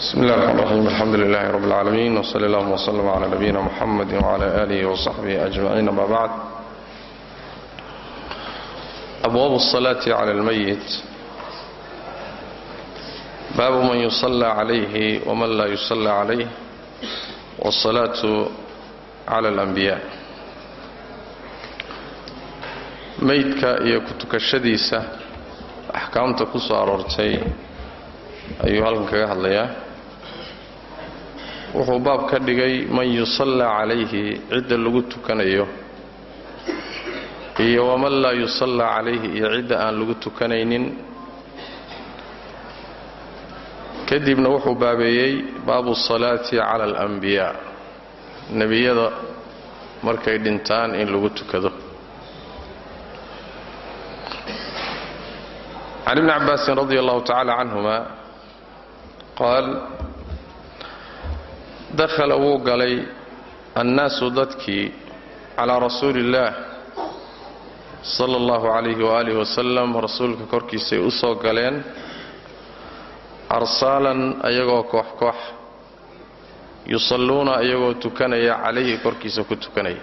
بسم الله الرحمن الرحيم الحمد لله رب العالمين وصلى الله وسلم على نبينا محمد وعلى آله وصحبه أجمعين ما بعد أبواب الصلاة على الميت باب من يصلى عليه ومن لا يصلى عليه والصلاة على الأنبياء meydka iyo kutukashadiisa axkaamta ku soo aroortay ayuu halkan kaga hadlayaa wuxuu baab ka dhigay man yusallaa calayhi cidda lagu tukanayo iyo waman laa yusallaa calayhi iyo cidda aan lagu tukanaynin. Kadibna wuxuu baabeeyey baabu salaati cala alanbiyaa nebiyada markay dhintaan in lagu tukado. Can ibni cabaasin radi allahu tacala canhuma qaal dakhala wuu galay annaasu dadkii calaa rasuuli illaah sala allahu calayhi waaalih wasalam rasuulka korkiisay u soo galeen arsaalan ayagoo koox koox yusalluuna iyagoo tukanaya calayhi korkiisa ku tukanaya.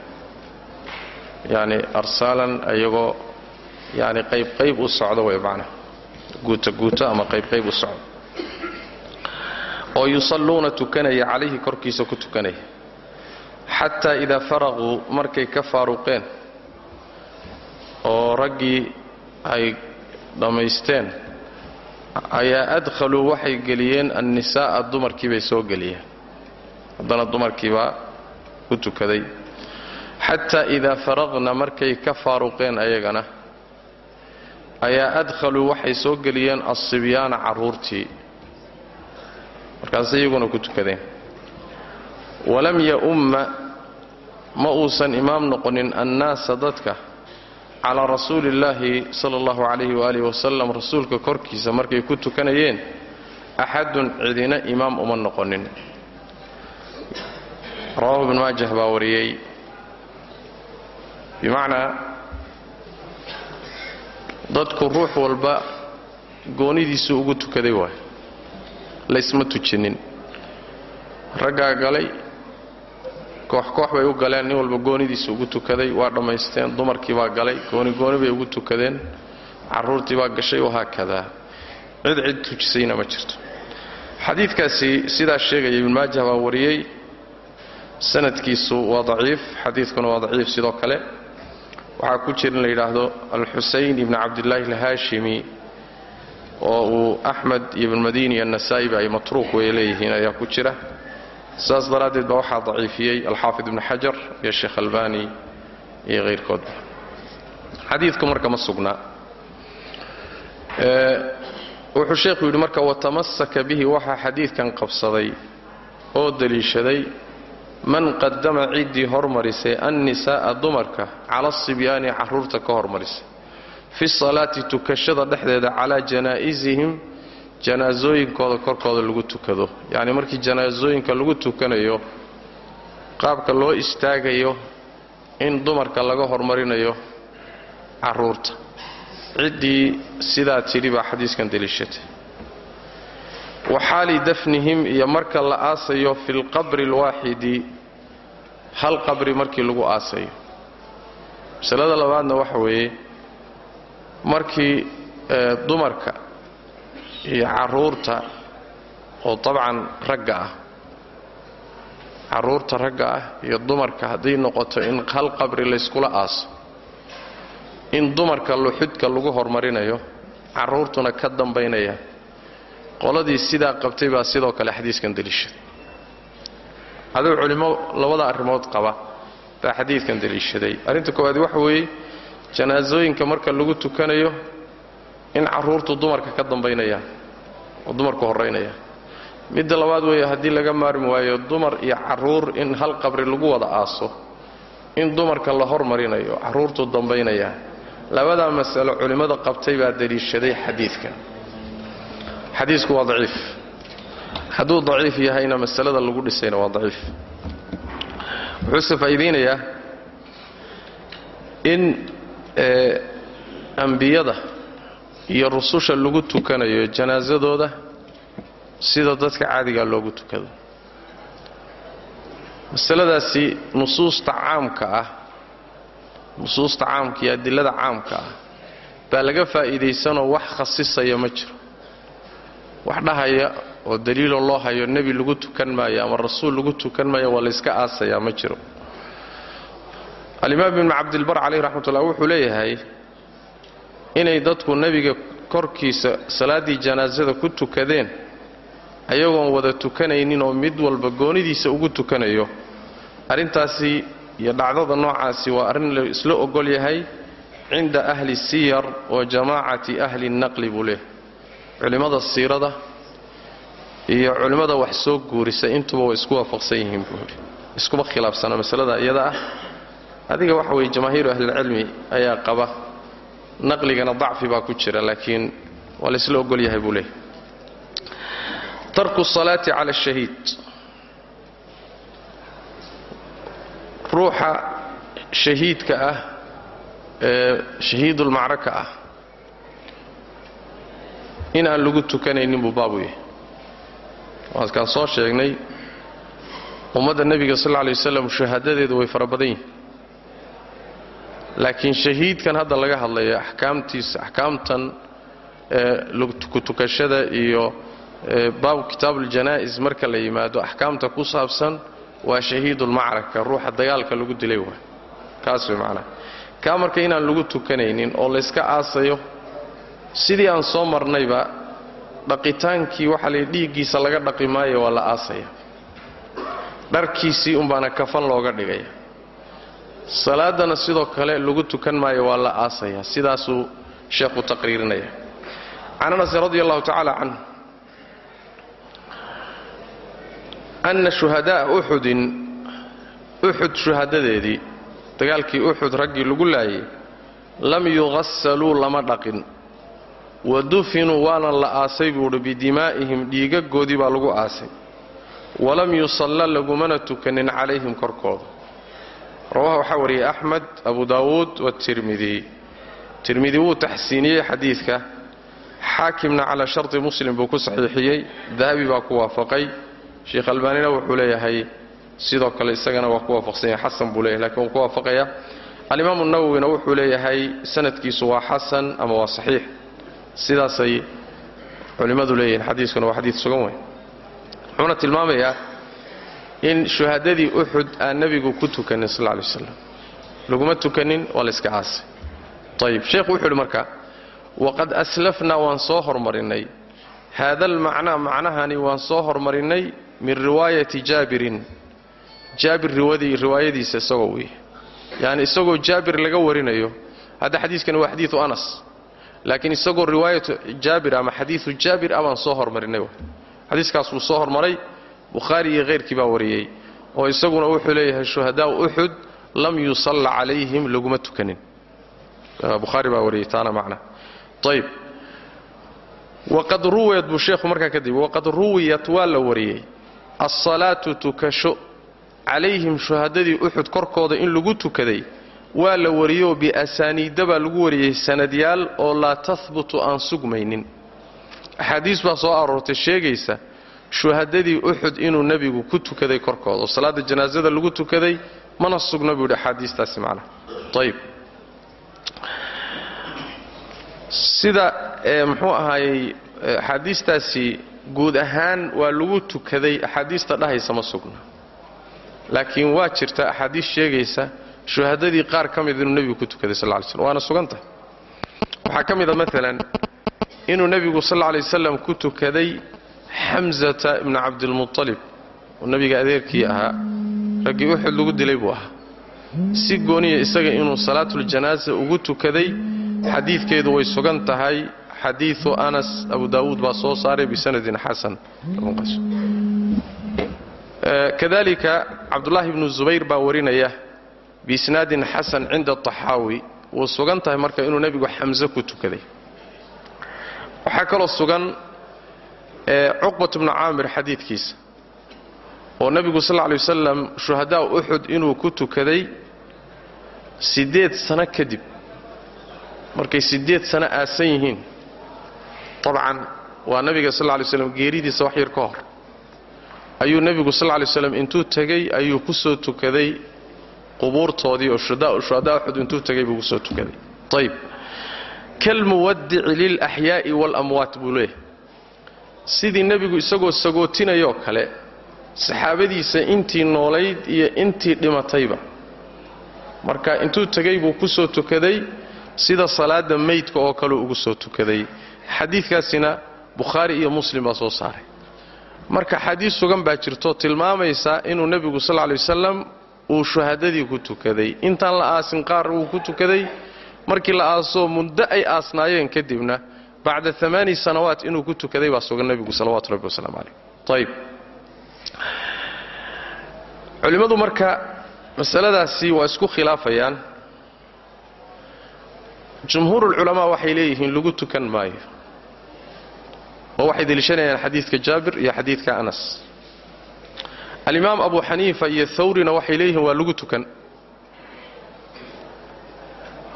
Yacni arsaalan ayagoo yacni qayb qayb u socdo way macna guuto guuto ama qayb qayb u socdo oo yusalluuna tukanaya calayhi korkiisa ku tukanaya. Xataa idaa faraquu markay ka faaruqeen oo raggii ay dhammaysteen ayaa adkhaluu waxay geliyeen annisaa'a dumarkiibay soo geliyeen. Haddana dumarkiibaa ku tukaday. Xataa idaa faraqna markay ka faaruqeen ayagana ayaa adkhaluu waxay soo geliyeen assibyaana carruurtii markaasay iyaguna ku tukadeen. Walam ya-umma ma uusan imaam noqonin annaasa dadka calaa rasuuli illaahi sala allahu calayhi waaalih wasalam rasuulka korkiisa markay ku tukanayeen axadun cidina imaam uma noqonin. Rawaahu ibn maajah baa wariyey. Bimacnaa dadku ruux walba goonidiisu ugu tukaday waay laysma tujinin. Raggaa galay koox koox bay u galeen nin walba goonidiisa ugu tukaday waa dhammaysteen dumarkii baa galay gooni gooni bay ugu tukadeen carruurtii baa gashay wahaakadaa cid cid tujisayna ma jirto. Xadiidkaasi sidaa sheegaya ibn maajah baa wariyey sanadkiisu waa daciif xadiidkuna waa daciif sidoo kale. Waxaa ku jira la yidhaahdo alxusayn ibni cabdillaahi alhaashimi oo uu axmed iyo ibnmadini iyo nasaa'iba ay matruuq way leeyihiin ayaa ku jira. Saas daraaddeed baa waxaa daciifiyey alxaafid ibnu xajar iyo sheekh albani iyo hayrkoodba xadiidku marka ma sugnaa wuxuu sheekhu yidhi marka watamasaka bihi waxaa xadiidkan qabsaday oo deliishaday man qadama ciddii hormarisay annisaa'a dumarka cala asibyaani carruurta ka hormarisay fi salaati tukashada dhexdeeda calaa janaa'isihim janaasooyinkooda korkooda lagu tukado. Yacni markii janaasooyinka lagu tukanayo qaabka loo istaagayo in dumarka laga hormarinayo carruurta ciddii sidaa tidhi baa xadiiskan deliishatay. Wa xaali dafnihim iyo marka la aasayo fi lqabri alwaaxidi hal qabri markii lagu aasayo. Masalada labaadna waxa weeye markii dumarka iyo carruurta oo dabcan ragga ah carruurta ragga ah iyo dumarka hadday noqoto in hal qabri layskula aaso in dumarka luxudka lagu hormarinayo carruurtuna ka dambaynaya qoladii sidaa qabtay baa sidoo kale xadiiskan deliishaday aduu culimmo labada arrimood qaba baa xadiidkan deliishaday arrinta koowaad waxa weeye janaasooyinka marka lagu tukanayo in carruurtu dumarka ka dambaynayaan oo dumarku horraynayaan midda labaad weeye haddii laga maarmi waayo dumar iyo carruur in hal qabri lagu wada aaso in dumarka la hormarinayo carruurtu dambaynaya labadaa masalo culimmada qabtay baa deliishaday xadiidkan xadiisku waa daciif. Hadduu daciif yahayna masalada lagu dhisayna waa daciif. Wuxuuse faa'iidaynayaa in ambiyada iyo rususha lagu tukanayo janaasadooda sida dadka caadigaa loogu tukado. Masaladaasi nusuusta caamka ah nusuusta caamka iyo adilada caamka ah baa laga faa'iidaysanoo wax khasisaya ma jiro. Wax dhahaya oo daliiloo loo hayo nebi lagu tukan maayo ama rasuul lagu tukan maayo waa layska aasayaa ma jiro alimaam ibnu cabdilbar caleyh raxmatullah wuxuu leeyahay inay dadku nebiga korkiisa salaaddii janaasada ku tukadeen ayagoon wada tukanaynin oo mid walba goonidiisa ugu tukanayo. Arrintaasi iyo dhacdada noocaasi waa arrin la isla ogol yahay cinda ahli siyar wa jamaacati ahli naqli buu leeyahay. Culimmada siirada iyo culimmada wax soo guurisa intuba way isku waafaqsan yihiin buu yidhi iskuma khilaafsana masalada iyada ah adiga waxa weeye jamaahiiru ahlilcilmi ayaa qaba naqligana dacfi baa ku jira laakiin waa la isla ogol yahay buu leeyahay. Tarku salaati cala ashahiid ruuxa shahiidka ah ee shahiidulmacraka ah. In aan lagu tukanaynin buu baabu yahay. Waaskaan soo sheegnay. Ummadda nebiga sal lla lay waslam shahaadadeedu way fara badan yihiin laakiin shahiidkan hadda laga hadlayo axkaamtiisa axkaamtan kutukashada iyo baabu kitaabuljanaa'is marka la yimaado axkaamta ku saabsan waa shahiidulmacraka ruuxa dagaalka lagu dilay waay kaas way macnaha kaa marka inaan lagu tukanaynin oo layska aasayo sidii aan soo marnayba dhaqitaankii waxaa la dhiiggiisa laga dhaqi maayo waa la aasaya dharkiisii umbaana kafan looga dhigaya salaadana sidoo kale lagu tukan maayo waa la aasaya. Sidaasuu sheekhu taqriirinaya. Can anasin radi allahu tacaala canhu. Anna shuhada'a uxudin uxud shuhadadeedii dagaalkii uxud raggii lagu laayay lam yuqasaluu lama dhaqin. Wa dufinuu waana la aasay buuhi bidimaa'ihim dhiigagoodii baa lagu aasay. Walam yusalla lagumana tukanin calayhim korkooda rawaha waxaa wariyey axmed abu daawuud watirmidi tirmidi wuu taxsiiniyey xadiidka xaakimna calaa sharti muslim buu ku saxiixiyey dahabi baa ku waafaqay sheekh albaanina wuxuu leeyahay sidoo kale isagana waa ku waafaqsan yahay xasan buu leeyahay lakiin wuu ku waafaqaya alimaamu nawowina wuxuu leeyahay sanadkiisu waa xasan ama waa saxiix sidaasay culimmadu leeyihiin xadiiskuna waa xadiid sugan wey wuxuuna tilmaamayaa in shuhadadii uxud aan nebigu ku tukanin sal lay waslam laguma tukanin waa layska aasay ayib sheekhu wuxuu yidhi marka waqad aslafnaa waan soo hormarinay. Haada almacnaa macnahani waan soo hormarinay min riwaayati jaabirin. Jaabir riwaayadiisa isagoo weeye. Yacni isagoo jaabir laga warinayo hadda xadiiskani waa xadiidu anas. Laakiin isagoo riwaayatu jaabir ama xadiidu jaabir ah baan soo hormarinay. Xadiiskaas wuu soo hormaray bukhaari iyo khayrkii baa wariyey oo isaguna wuxuu leeyahay shuhadaau uxud lam yusalla calayhim laguma tukanin. Bukhaari baa wariyey taana macna. Ayb waqad ruwiyat buu sheekhu markaa kadib waqad ruwiyat waa la wariyey alsalaatu tukasho calayhim shuhadadii uxud korkooda in lagu tukaday waa la wariyoo biasaaniidda baa lagu wariyey sanadyaal oo laa tahbutu aan sugmaynin. Axaadiis baa soo aroortay sheegaysa shuhadadii uxud inuu nebigu ku tukaday korkooda. Oo salaadda janaasada lagu tukaday mana sugna buu yidhi axaadiistaasi macnaha. Ayb sida muxuu ahaayey axaadiistaasi guud ahaan waa lagu tukaday axaadiista dhahaysa ma sugna. Laakiin waa jirta axaadiis sheegaysa shuhadadii qaar ka mid inuu nebigu ku tukaday sal ly slm waana sugantahay waxaa ka mid a maalan inuu nebigu sal lla lay ku tukaday xamsata ibna cabdilmualib oo nebiga adeerkii ahaa raggii uxud lagu dilay buu ahaa. Si gooniya isaga inuu salaatuljanaaza ugu tukaday xadiidkeedu way sugan tahay. Xadiiu anas abu daawuud baa soo saaray bisanadin xasan. Kadalika cabdulaahi bnu zubayr baa warinaya biisnaadin xasan cinda taxaawi. Wuu sugan tahay marka inuu nebigu xamse ku tukaday. Waxaa kaloo sugan cuqbat bnu caamir xadiidkiisa oo nebigu sal lla lay wasalam shuhadaa uxud inuu ku tukaday siddeed sano kadib. Markay siddeed sano aasan yihiin. Dabcan waa nabiga sal lla lay slam geeridiisa wax yar ka hor. Ayuu nebigu sal lla lay slam intuu tegey ayuu ku soo tukaday qubuurtoodii oo shuhadaa uxud intuu tegay buu ku soo tukaday. Ayb kalmuwadici lilaxyaa'i waalamwaat buu leeyahay sidii nebigu isagoo sagootinayoo kale saxaabadiisa intii noolayd iyo intii dhimatayba. Marka intuu tegay buu ku soo tukaday sida salaada meydka oo kale ugu soo tukaday. Xadiidkaasina bukhaari iyo muslim baa soo saaray. Marka xadiis sugan baa jirto tilmaamaysa inuu nebigu sal lay wasalam uu shuhadadii ku tukaday. Intaan la aasin qaar wuu ku tukaday. Markii la aasoo muddo ay aasnaayeen kadibna bacda amaani sanawaat inuu ku tukaday baa sugan nebigu salawatu rabbi wasalaamu calayh ayb culimmadu marka masaladaasi waa isku khilaafayaan. Jumhuurulculamaa waxay leeyihiin lagu tukan maayo. Oo waxay deliishanayaan xadiidka jaabir iyo xadiidka anas. Alimaam abu xaniifa iyo thawrina waxay leeyihiin waa lagu tukan.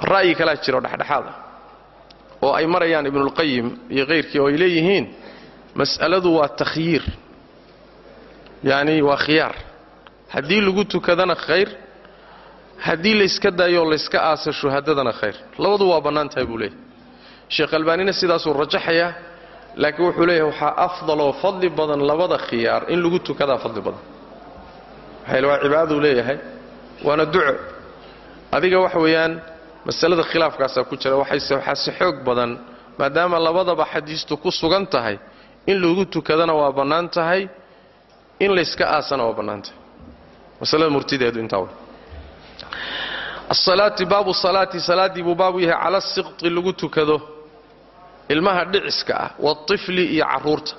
Ra'yi kalaa jiro dhexdhexaad. ah oo ay marayaan ibnulqayim iyo kayrkii oo ay leeyihiin mas'aladu waa takhyiir. Yacni waa khiyaar. Haddii lagu tukadana khayr haddii layska daayoo layska aasa shuhadadana khayr. Labadu waa bannaan tahay buu leeyahy sheekh albaanina sidaasuu rajaxayaa laakiin wuxuu leeyahay waxaa afdaloo fadli badan labada khiyaar in lagu tukadaa fadli badan. Maxaa waa cibaadaduu leeyahay waana duco. Adiga wax weeyaan masalada khilaafkaasaa ku jira waxayse waxaa si xoog badan maadaama labadaba xadiistu ku sugan tahay. In lagu tukadana waa bannaan tahay in layska aasana waa bannaan tahay. Masalada murtideedu intaa wey asalaati baabu salaati salaaddii buu baabu yahay cala siqti lagu tukado ilmaha dhiciska ah waatifli iyo carruurta.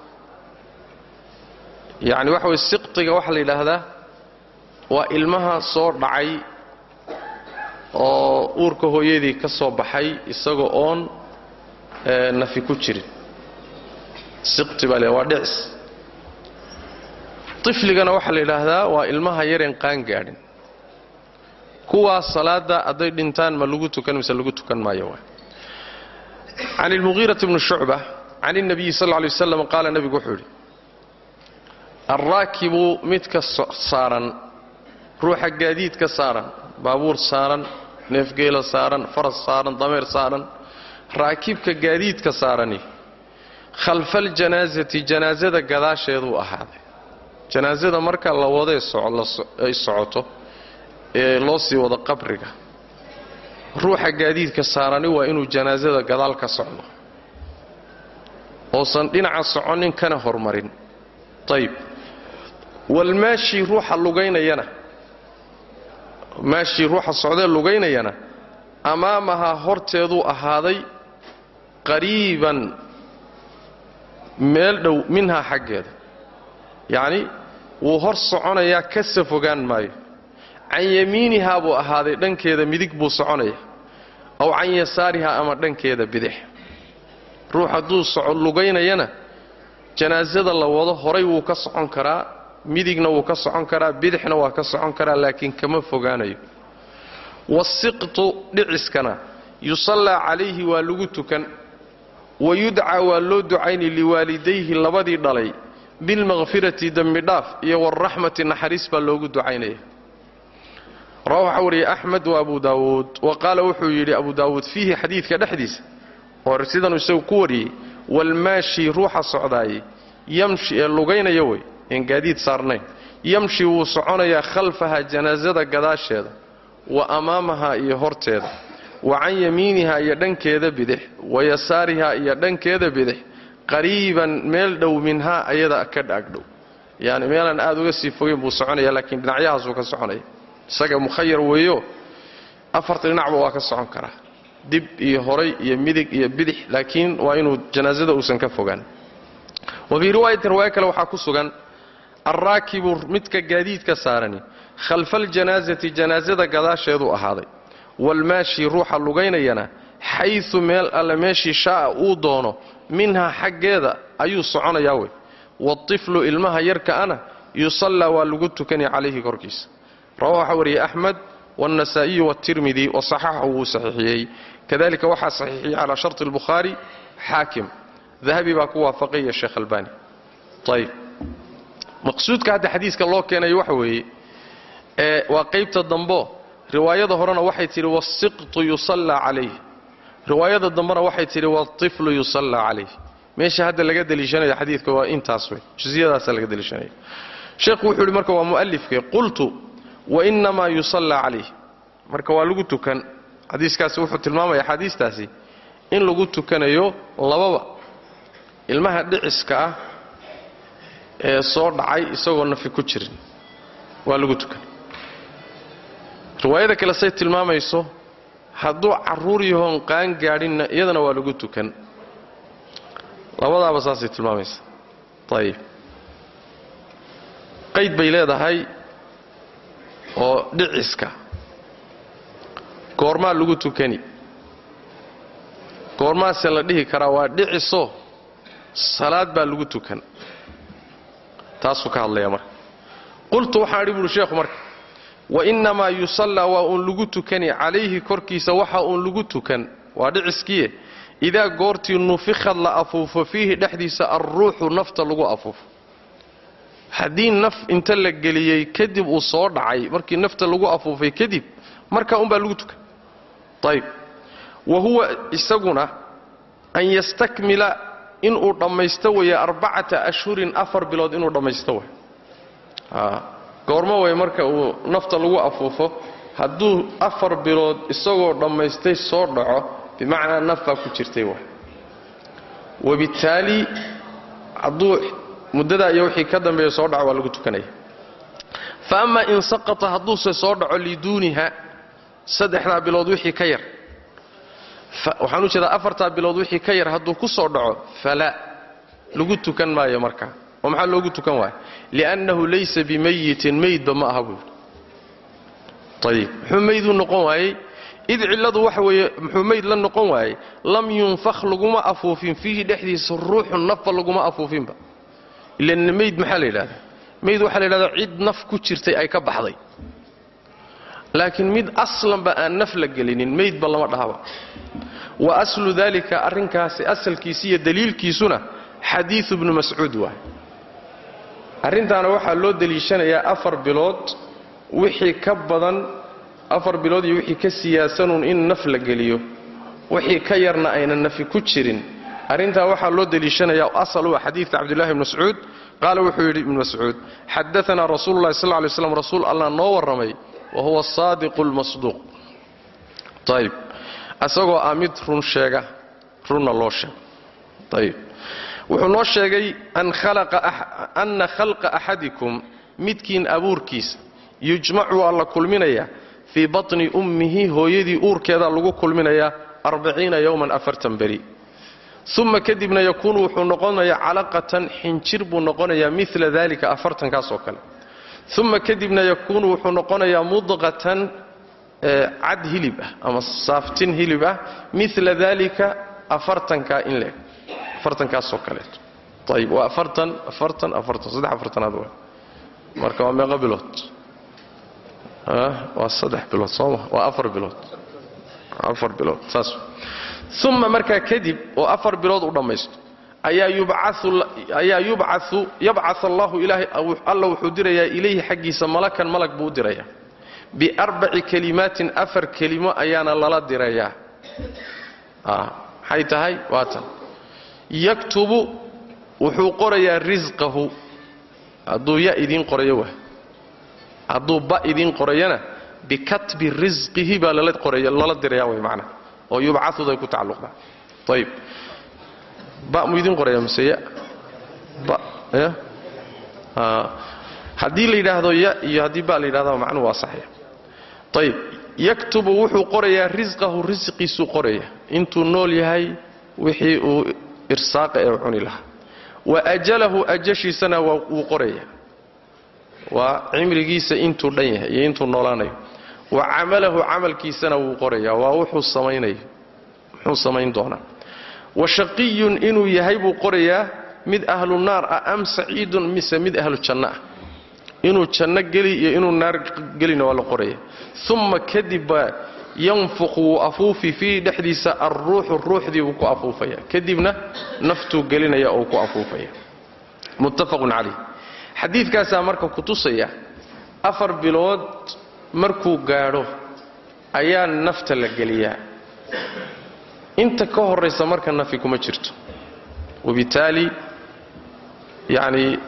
Yacni waxa weye siqtiga waxaa la yidhaahdaa waa ilmaha soo dhacay oo uurka hooyadii ka soo baxay isagoo oon nafi ku jirin. Siqti baa la waa dhicis. Tifligana waxaa la yidhaahdaa waa ilmaha yareen qaan gaadhin. Kuwaas salaada hadday dhintaan ma lagu tukan mise lagu tukan maayo waay. Can ilmugiirati bni shucba can ilnabiyi sal lla waslam qaala nebigu wuxuu yidhi alraakibu midka saaran ruuxa gaadiidka saaran baabuur saaran neefgeela saaran faras saaran dameer saaran raakibka gaadiidka saarani khalfaaljanaasati janaasada gadaasheeduu ahaaday. Janaasada marka la wadee ay socoto ee loo sii wado qabriga ruuxa gaadiidka saarani waa inuu janaasada gadaal ka socdo. Oosan dhinaca soconin kana hormarin ayib walmaashii ruuxa lugaynayana maashii ruuxa socdee lugaynayana amaamahaa horteeduu ahaaday qariiban meel dhow minhaa xaggeeda. Yacni wuu hor soconayaa kasa fogaan maayo. Can yamiinihaa buu ahaaday dhankeeda midig buu soconaya. Aw can yasaarihaa ama dhankeeda bidix. Ruux hadduu lugaynayana janaasada la wado horay wuu ka socon karaa midigna wuu ka socon karaa bidixna waa ka socon karaa laakiin kama fogaanayo. Wasiqtu dhiciskana yusallaa calayhi waa lagu tukan. Wayudcaa waa loo ducayni liwaalidayhi labadii dhalay bilmaqfirati dembidhaaf iyo waalraxmati naxariis baa loogu ducaynaya. Rawa waxaa wariyey axmed wa abu daawuud. Wa qaala wuxuu yidhi abu daawuud fiihi xadiidka dhexdiisa oo sidanuu isagu ku wariyey walmaashi ruuxa socdaayey yamshi ee lugaynaya wey een gaadiid saarnayn. Yamshi wuu soconayaa khalfaha janaasada gadaasheeda wa amaamaha iyo horteeda wa can yamiiniha iyo dhankeeda bidix wa yasaariha iyo dhankeeda bidix qariiban meel dhow minhaa ayada ka dhaagdhow yani meelaan aad uga sii fogeyn buu soconaya laakiin dhinacyahaasuu ka soconaya. Isaga mukhayar weeyo afarta dhinacba waa ka socon karaa. Dib iyo horay iyo midig iyo bidix laakiin waa inuu janaasada uusan ka fogaan. Wa fii riwaayatin riwaayo kale waxaa ku sugan alraakibu midka gaadiidka saarani khalfaaljanaasati janaasada gadaasheedu ahaaday waalmaashi ruuxa lugaynayana xayu meel alle meeshii shaaa uu doono minhaa xaggeeda ayuu soconayaa wey waatiflu ilmaha yarka ana yusallaa waa lagu tukanaya calayhi korkiisa rawa waxaa wariyey axmed wاnnasaa'iyu wاtirmidi wasaxaxahu wuu saxiixiyey kadalika waxaa saxiixiyey calaa sharti اlbukhaari xaakim dahabi baa ku waafaqaya sheekh albani ayb maqsuudka hadda xadiiska loo keenayo waxa weeye ee waa qaybta dambo riwaayada horena waxay tidhi wasiqtu yusallaa calayh riwaayada dambena waxay tidhi watiflu yusallaa calayh meesha hadda laga deliishanayo xadiidka waa intaas wey jusiyadaasa laga deliishanaya. Sheekhu wuxuu yidhi marka waa mu'alifke qultu wainamaa yusallaa calayh marka waa lagu tukan xadiiskaasi wuxuu tilmaamaya axaadiistaasi in lagu tukanayo lababa ilmaha dhiciska ah ee soo dhacay isagoo nafi ku jirin. Waa lagu tukan. Riwaayada kale say tilmaamayso hadduu carruur yahoon qaan gaadhinna iyadana waa lagu tukan. Labadaaba saasay tilmaamaysa. Ayib qayd bay leedahay oo dhiciska. Goormaa lagu tukani. Goormaase la dhihi karaa waa dhiciso. Salaad baa lagu tukan taasuu ka hadlaya marka. Qultu waxaan idhi buuhi sheekhu marka wainnamaa yusallaa waa uun lagu tukani calayhi korkiisa waxa uun lagu tukan. Waa dhiciskiiye idaa goortii nufikhad la afuufo fiihi dhexdiisa alruuxu nafta lagu afuufo. Haddii naf inta la geliyey kadib uu soo dhacay markii nafta lagu afuufay kadib markaa unbaa lagu tukan. Ayb wa huwa isaguna an yastakmila inuu dhammaysto weeye arbacata ashhurin afar bilood inuu dhammaysto way goormo way marka uu nafta lagu afuufo hadduu afar bilood isagoo dhammaystay soo dhaco bimacnaa naf baa ku jirtay way wabittaali hadduu muddadaa iyo wixii ka dambeeya soo dhaco waa lagu tukanaya. Fa ama in saqata hadduuse soo dhaco liduuniha saddexdaa bilood wixii ka yar waxaan u jeedaa afartaa bilood wixii ka yar hadduu ku soo dhaco falaa lagu tukan maayo markaa oo maxaa loogu tukan waaya liannahu laysa bimayitin meydba ma aha buuri ayib muxuu meyduu noqon waayey? Id cilladu waxa weeye muxuu meyd la noqon waayey? Lam yunfakh laguma afuufin fiihi dhexdiisa ruuxu nafba laguma afuufinba. Ilan meyd maxaa la yidhahdaa? Meyd waxaa la yidhahdaa cid naf ku jirtay ay ka baxday. Laakiin mid aslanba aan naf la gelinin meydba lama dhahaba wa aslu dalika arrinkaasi asalkiisi iyo daliilkiisuna xadiiu bnu mascuud waay arrintaana waxaa loo deliishanayaa afar bilood wixii ka badan afar bilood iyo wixii ka siyaasanuun in naf la geliyo. Wixii ka yarna aynan nafi ku jirin. Arrintaa waxaa loo deliishanayaa asal u ah xadiidka cabdullahi bn mascuud. Qaala wuxuu yidhi ibnu mascuud xadaanaa rasuulu sal lay slam rasuul allah noo warramay wa huwa saadiqu lmasduuq ayb isagoo ah mid run sheega runna loo sheego wuxuu noo sheegay anna khalqa axadikum midkiin abuurkiisa yujmacu waa la kulminayaa fii batni ummihi hooyadii uurkeedaa lagu kulminayaa arbaciina yowman afartan beri. Uma kadibna yakuunu wuxuu noqonayaa calaqatan xinjir buu noqonayaa mila dalika afartankaas oo kale. Uma kadibna yakuunu wuxuu noqonayaa mudqatan cad hilib ah ama saaftin hilib ah mila dalika afartankaa in leeg. Afartankaasoo kaleeto. Ayib waa afartan afartan afartan saddex afartanaad wa marka waa meeqa bilood. Waa saddex bilood sooma waa afar bilood. Afar bilood saas. Uma markaa kadib oo afar bilood u dhammaysto ayaa yubcau yabca allahu ilaahay alla wuxuu dirayaa ilayhi xaggiisa malakan malag buu u dirayaa biarbaci kelimaatin afar kelimo ayaana lala dirayaa maxay tahay? Waatan yaktubu wuxuu qorayaa risqahu hadduu ya idiin qorayo wa hadduu ba idiin qorayana bikatbi risqihi baa lala diraya way macnaha oo yubcauday ku tacalluqdaa ayib ba mu idiin qoraya mise ya? Ya? Haddii la yidhaahdo ya iyo haddii ba la yidhahda macnuhu waa saxiix ayib yaktubu wuxuu qorayaa risqahu risqiisuu qoraya. Intuu nool yahay wixii uu irsaaqa ee cuni lahaa. Wa ajalahu ajashiisana wuu qoraya waa cimrigiisa intuu dhan yahay iyo intuu noolaanayo. Wa camalahu camalkiisana wuu qorayaa. Waa wuxuu samaynayo muxuu samayn doonaa. Wa shaqiyun inuu yahay buu qorayaa. Mid ahlu naar ah am saciidun mise mid ahlu janno ah inuu janno geli iyo inuu naar gelina waa la qoraya uma kadib baa yanfuqu wuu afuufi fiihi dhexdiisa alruuxu ruuxdii buu ku afuufaya. Kadibna naftuu gelinaya oo ku afuufaya. Muttafaqun calayh xadiidkaasaa marka ku tusaya afar bilood markuu gaadho ayaa nafta la geliyaa. Inta ka horaysa marka nafi kuma jirto. Wabitaali yacnii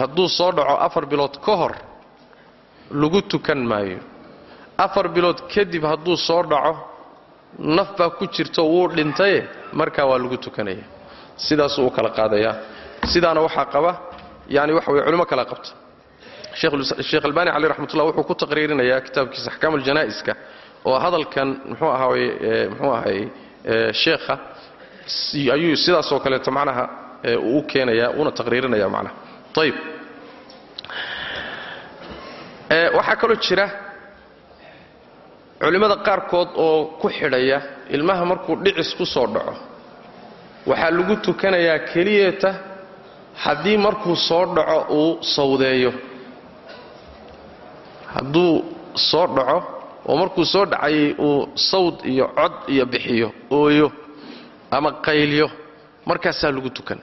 hadduu soo dhaco afar bilood ka hor lagu tukan maayo. Afar bilood kadib hadduu soo dhaco naf baa ku jirto wuu dhintaye markaa waa lagu tukanaya. Sidaasuu u kala qaadayaa sidaana waxaa qaba yani waxa weye culimo kala qabta. Sheekh albani cali raxmatullah wuxuu ku taqriirinayaa kitaabkiisa axkaam aljanaa'iska oo hadalkan muxuu ahaay muxuu ahay sheekha ayuu sidaasoo kaleeto macnaha uu u keenaya uuna taqriirinaya macnaha. Ayib waxaa kaloo jira culimmada qaarkood oo ku xidhaya ilmaha markuu dhicis ku soo dhaco waxaa lagu tukanayaa keliyata haddii markuu soo dhaco uu sawdeeyo. Hadduu soo dhaco oo markuu soo dhacayay uu sawd iyo cod iyo bixiyo ooyo ama qaylyo markaasaa lagu tukan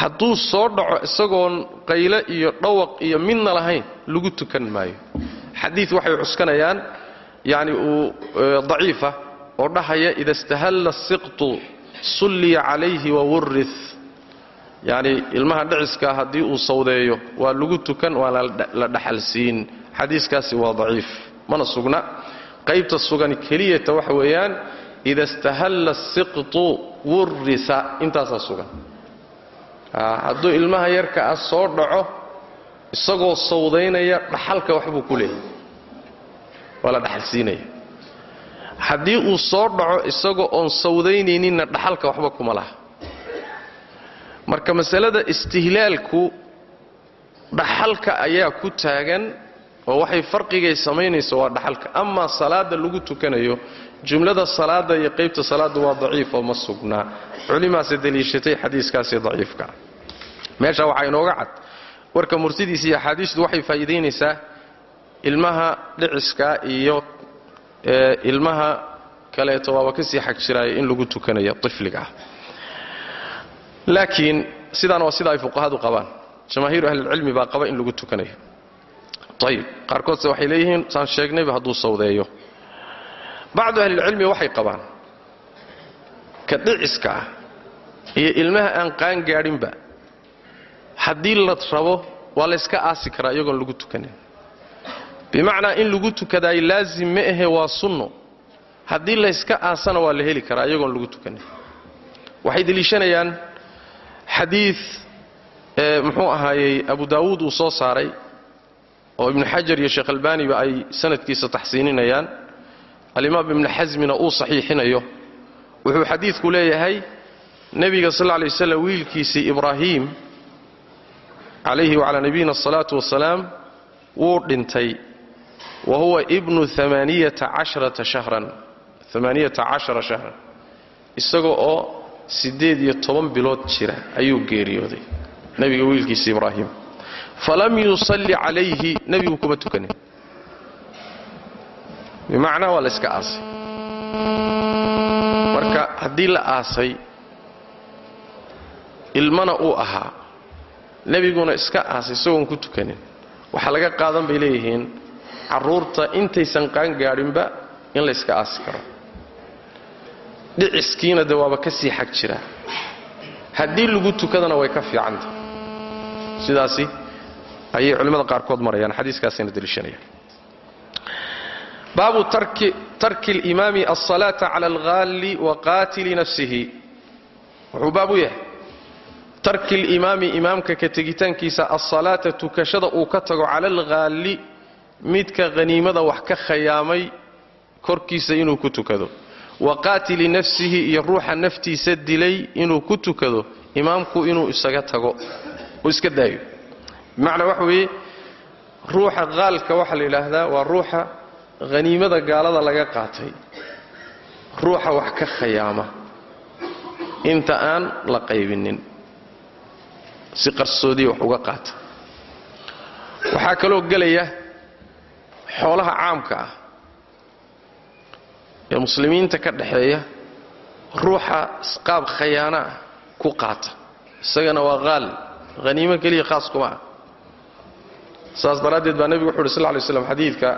hadduu soo dhaco isagoon qayle iyo dhawaq iyo midna lahayn lagu tukan maayo. Xadiid waxay cuskanayaan yacni uu daciifa oo dhahaya ida istahalla siqtu sulliya calayhi wawurih yacni ilmaha dhiciskaa haddii uu sawdeeyo waa lagu tukan waa la dhaxalsiin xadiiskaasi waa daciif. Mana sugna. Qaybta sugan keliyata waxa weeyaan ida istahalla siqtu wurrisa intaasaa sugan hadduu ilmaha yarka ah soo dhaco isagoo sawdaynaya dhaxalka waxbuu ku leeyahy waa la dhaxalsiinaya haddii uu soo dhaco isagoo oon sawdaynayninna dhaxalka waxba kuma laha. Marka masalada istihlaalku dhaxalka ayaa ku taagan oo waxay farqigay samaynayso waa dhaxalka. Amaa salaada lagu tukanayo jumlada salaada iyo qaybta salaada waa daciifoo ma sugnaa culimaase daliishatay xadiiskaasi daciifka. Meesha waxaa inooga cad. Warka murtidiisa iyo axaadiistu waxay faa'iidaynaysaa ilmaha dhiciska iyo ilmaha kaleeto waaba ka sii xag jiraaya in lagu tukanayo ifliga laakiin sidaan waa sida ay fuqahadu qabaan. Jamaahiiru ahlilcilmi baa qaba in lagu tukanayo. Ayib qaarkoodse waxay leeyihiin saan sheegnayba hadduu sawdeeyo bacdu ahlilcilmi waxay qabaan ka dhiciska ah iyo ilmaha aan qaan gaadhinba haddii la rabo waa layska aasi karaa iyagoon lagu tukanin. Bimacnaa in lagu tukadaay laazim ma ahe waa sunno. Haddii layska aasana waa la heli karaa iyagoon lagu tukanin. Waxay deliishanayaan xadiid muxuu ahaayey abu daawuud uu soo saaray oo ibnu xajar iyo sheekh albaaniba ay sanadkiisa taxsiininayaan alimaam ibnu xasmina uu saxiixinayo. Wuxuu xadiidku leeyahay nebiga sal lla lay wiilkiisii ibraahiim calayhi wacalaa nabiyina asalaatu wasalaam wuu dhintay. Wa huwa ibnu amaaniyata casharata shahran. Amaaniyata cashara shahran. Isaga oo siddeed iyo toban bilood jira ayuu geeriyooday nebiga wiilkiisa ibraahim. Falam yusalli calayhi nebigu kuma tukanin bimacnaa waa la yska aasay. Marka haddii la aasay ilmana uu ahaa nebiguna iska aasay isagoon ku tukanin waxaa laga qaadan bay leeyihiin carruurta intaysan qaan gaadhinba in la yska aasi karo. Dhiciskiina de waaba ka sii xag jiraa haddii lagu tukadana way ka fiicanta. Sidaasi ayay culimmada qaarkood marayaan xadiiskaasayna deliishanayaan baabu tarki اlimaami alsalaata cala alghalli wa qaatili nafsihi. Wuxuu baab u yahay. Tarki alimaami imaamka ka tegitaankiisa alsalaata tukashada uu ka tago cala alghaalli midka haniimada wax ka khayaamay korkiisa inuu ku tukado. Wa qaatili nafsihi iyo ruuxa naftiisa dilay inuu ku tukado imaamku inuu isaga tago. Uu iska daayo. Bimacnaa waxa weeye ruuxa qaalka waxaa la yidhaahdaa waa ruuxa haniimada gaalada laga qaatay. Ruuxa wax ka khayaama inta aan la qaybinin. Si qarsoodiya wax uga qaata. Waxaa kaloo gelaya xoolaha caamka ah. Ee muslimiinta ka dhaxeeya ruuxa qaab khayaano ah ku qaata. Isagana waa qaal. Haniimo keliya khaas kuma ah saas daraaddeed baa nebigu wuxu uhi sl ly slam xadiidka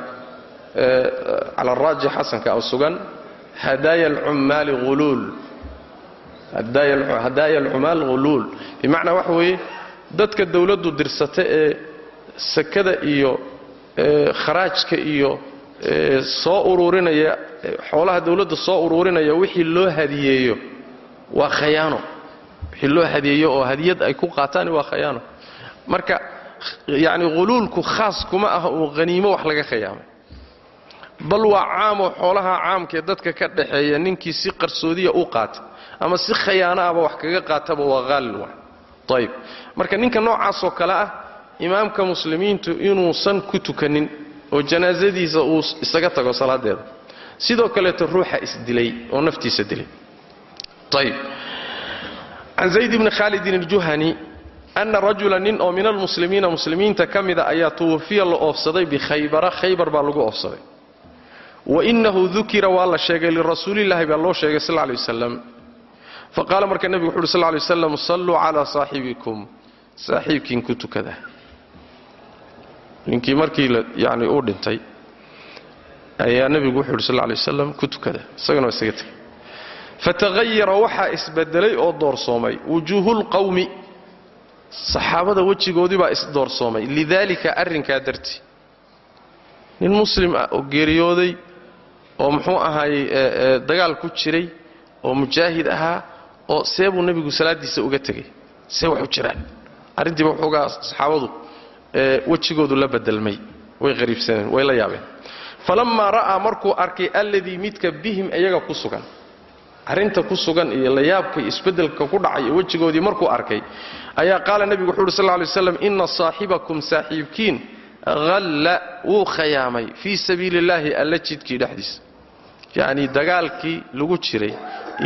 cala araajix xasanka oo sugan hadaaya alcummaali huluul hadaaya alcumaal huluul bimacnaa waxa weeye dadka dawladdu dirsata ee sakada iyo kharaajka iyo soo uruurinaya xoolaha dawladda soo uruurinaya wixii loo hadiyeeyo waa khayaano. Wixii loo hadiyeeyo oo hadiyad ay ku qaataan waa khayaano. Marka yacni huluulku khaas kuma ah uu haniimo wax laga khayaamay bal waa caamoo xoolaha caamkaee dadka ka dhaxeeya ninkii si qarsoodiya u qaata ama si khayaano ahba wax kaga qaataba waa haalil wa ayib marka ninka noocaasoo kale ah imaamka muslimiintu inuusan ku tukanin oo janaasadiisa uu isaga tago salaadeeda. Sidoo kaleeto ruuxa isdilay oo naftiisa dilay. Ayib can zayd bni khaalidin aljuhani ana rajula nin oo min almuslimiina muslimiinta ka mida ayaa tuwafiya la oofsaday bikhaybara khaybar baa lagu oofsaday wainahu dukira waa la sheegay lirasuulillahi baa loo sheegay sal lay wasalam faqaala marka nebigu wuxu uhi sl lay waslam salluu calaa saaxibikum saaxiibkiin ku tukada ninkii markii yani uu dhintay ayaa nebigu wuxu uhi sl lay waslam ku tukada isagana waa isaga tegay fatahayara waxaa isbedelay oo doorsoomay wujuuhulqawmi saxaabada wejigoodii baa isdoorsoomay lidaalika arrinkaa darti nin muslim ah oo geeriyooday oo muxuu ahaayey dagaal ku jiray oo mujaahid ahaa oo see buu nebigu salaaddiisa uga tegay see wax u jiraan. Arrintiiba waxoogaa saxaabadu wejigoodu la bedelmay way qariibsaneen way la yaabeen. Falammaa ra'aa markuu arkay alladii midka bihim iyaga ku sugan. Arrinta ku sugan iyo layaabka isbeddelka ku dhacay iyo wejigoodii markuu arkay ayaa qaala nebigu wuxu uhi sal ly slam inna saaxibakum saaxiibkiin halla wuu khayaamay fii sabiili illaahi alla jidkii dhexdiisa yacnii dagaalkii lagu jiray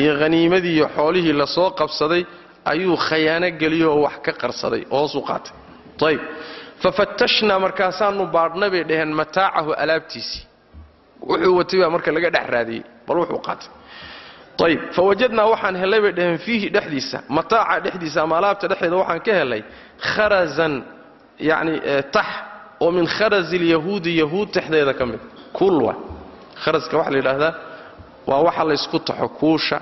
iyo haniimadii iyo xoolihii la soo qabsaday ayuu khayaano geliyey oo wax ka qarsaday oo hoos u qaatay. Ayb fafattashnaa markaasaanu baadhnay bay dhaheen mataacahu alaabtiisii wuxuu watay baa marka laga dhex raadiyey bal wuxuu qaatay. Ayb fawajadnaa waxaan hellay bay dhaheen fiihi dhexdiisa mataaca dhexdiisa ama alaabta dhexdeeda waxaan ka helay kharazan yacni tax oo min kharazi lyahuudi yahuud texdeeda ka mid. Kuulwa kharaska waxaa la yidhaahdaa waa waxa laysku taxo kuusha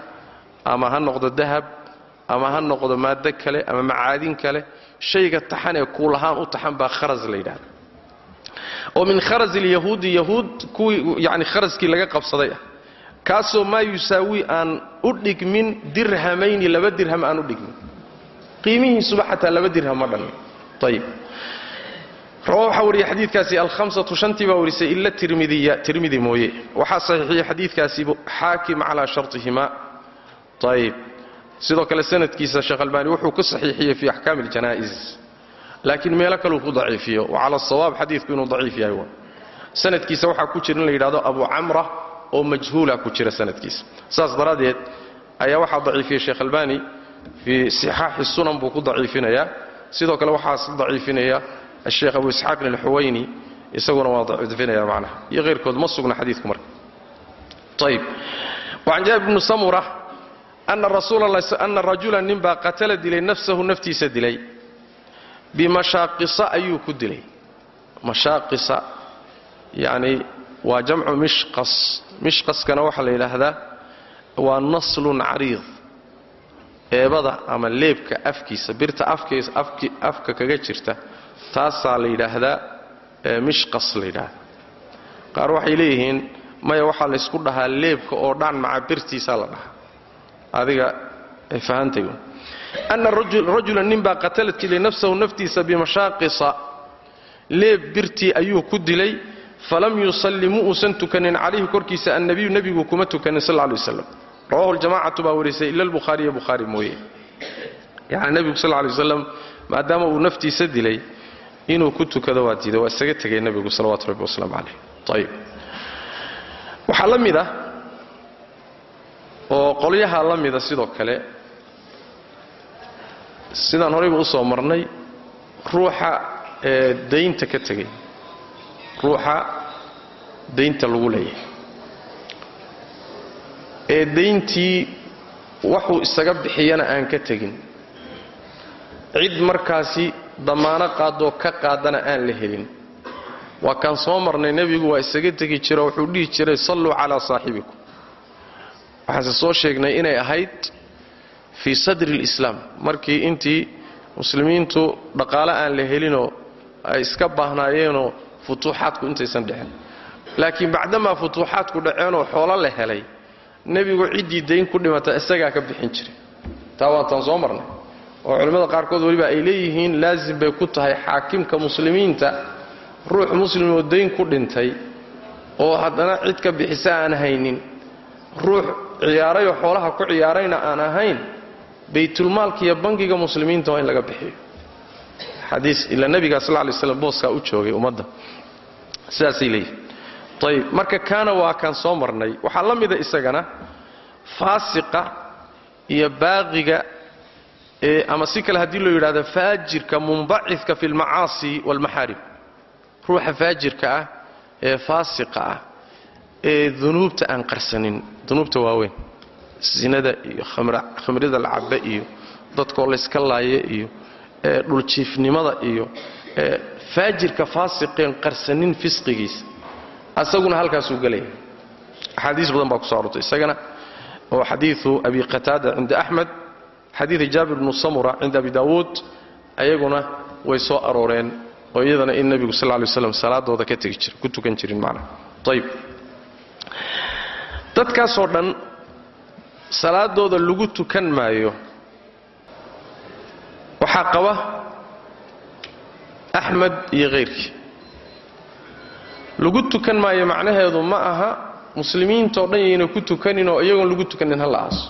ama ha noqdo dahab ama ha noqdo maado kale ama macaadin kale shayga taxan ee kuulahaan u taxan baa kharas la yidhahda oo min kharazi lyahuudi yahuud kuwii yani kharaskii laga qabsaday ah. Kaasoo maa yusaawi aan u dhigmin dirhamayni laba dirham aan u dhigmin. Qiimihiisuba xataa laba dirham ma dhannin ayib rawa waxaa wariyey xadiidkaasi alhamsatu shantii baa warisay ila tirmidiya tirmidi mooye. Waxaa saxiixiyey xadiidkaasi xaakim calaa shartihima. Ayib sidoo kale sanadkiisa sheekh albaani wuxuu ku saxiixiyey fi axkaami اljanaa'iz laakiin meelo kaluu ku daciifiyo. Wa cala asawaab xadiidku inuu daciif yahay wa. Sanadkiisa waxaa ku jira in la yidhahdo abu camra oo majhuula ku jira sanadkiisa. Saas daraaddeed ayaa waxaa daciifiyey sheekh albani fii sixaaxi sunan buu ku daciifinayaa sidoo kale waxaas daciifinaya asheekh abu isxaaqin alxuwayni isaguna waa daciifinaya macnaha iyo hayrkood ma sugna xadiidku marka ayib wacan jaabir bni samura ana rajula ninbaa qatala dilay nafsahu naftiisa dilay bimashaaqisa ayuu ku dilay mashaaqisa yacni waa jamcu mishqas mishqaskana waxaa la yidhaahdaa waa naslun cariid eebada ama leebka afkiisa birta afka kaga jirta taasaa la yidhaahdaa mishqas la yidhaahda qaar waxay leeyihiin maya waxaa laysku dhahaa leebka oo dhaan maca birtiisaa la dhahaa. Adiga fahantay ana rajulan ninbaa qatala dilay nafsahu naftiisa bimashaaqisa. Leeb birtii ayuu ku dilay falam yusalli mu uusan tukanin calayhi korkiisa annabiyu nebigu kuma tukanin sal lay waslam rawahu ljamacatu baa warisay ila albukhaariyo bukhaari mooye. Yacni nebigu sal lay waslam maadaama uu naftiisa dilay inuu ku tukado waa diiday waa isaga tegay nebigu salawatu rabbi wasalaamu calayh. Ayib waxaa la mid ah oo qolyaha la mida sidoo kale sidaan horayba u soo marnay ruuxa daynta ka tegay. Ruuxa daynta lagu leeyahay ee dayntii waxuu isaga bixiyana aan ka tegin. Cid markaasi damaano qaadoo ka qaadana aan la helin. Waa kaan soo marnay nebigu waa isaga tegi jiro wuxuu dhihi jiray salluu calaa saaxibikum. Waxaanse soo sheegnay inay ahayd fii sadri lislaam markii intii muslimiintu dhaqaale aan la helinoo ay iska baahnaayeenoo futuuxaadku intaysan dhicin. Laakiin bacdamaa futuuxaadku dhaceenoo xoolo la helay nebigu ciddii dayn ku dhimata isagaa ka bixin jiray. Taa waataan soo marnay oo culimmada qaarkood weliba ay leeyihiin laasim bay ku tahay xaakimka muslimiinta ruux muslimoo dayn ku dhintay oo haddana cid ka bixisa aan haynin. Ruux ciyaarayoo xoolaha ku ciyaarayna aan ahayn baytulmaalka iyo bangiga muslimiinta waa in laga bixiyo. Xadiis ila nebigaa sal lay slam booskaa u joogay ummadda. Sidaasay leeyihiin ayib marka kaana waa kaan soo marnay waxaa la mida isagana faasiqa iyo baaqiga ama si kale haddii loo yidhahdo faajirka munbacifka fi lmacaasi waalmaxaarim ruuxa faajirka ah ee faasiqa ah ee dunuubta aan qarsanin. Dunuubta waaweyn. Sinada iyo khamrida la cabbe iyo dadkoo layska laaye iyo dhuljiifnimada iyo faajirka faasiqeen qarsanin fisqigiisa. Asaguna halkaasuu gelaya axaadiis badan baa ku so arortay isagana oo xadiiu abi qataada cinda axmed xadiida jaabir bnu samura cinda abi daawuud ayaguna way soo arooreen oo iyadana in nebigu sal lay slam salaadooda ka tegi jir ku tukan jirin macnaha ayib dadkaasoo dhan salaadooda lagu tukan maayo waxaa qaba axmed iyo khayrkii lagu tukan maayo macnaheedu ma aha muslimiintao dhan yayna ku tukanin oo iyagoon lagu tukanin ha la aaso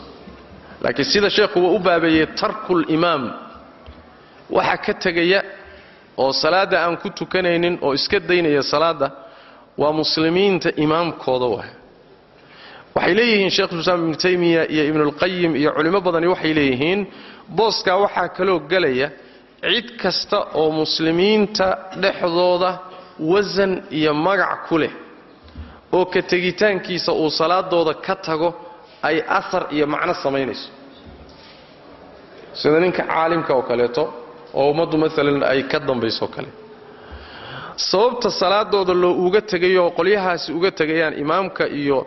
laakiin sida sheekhu uu u baabeeyey tarkulimaam waxa ka tegaya oo salaadda aan ku tukanaynin oo iska daynaya salaadda waa muslimiinta imaamkooda waay waxay leeyihiin sheekhulislaam ibnu taymiya iyo ibnulqayim iyo culimmo badani waxay leeyihiin booskaa waxaa kaloo gelaya cid kasta oo muslimiinta dhexdooda wasan iyo magac ku leh oo ka tegitaankiisa uu salaadooda ka tago ay asar iyo macno samaynayso. Sida ninka caalimka oo kaleeto oo ummaddu maalan ay ka dambayso kale. Sababta salaadooda loo uga tegayo oo qolyahaasi uga tegayaan imaamka iyo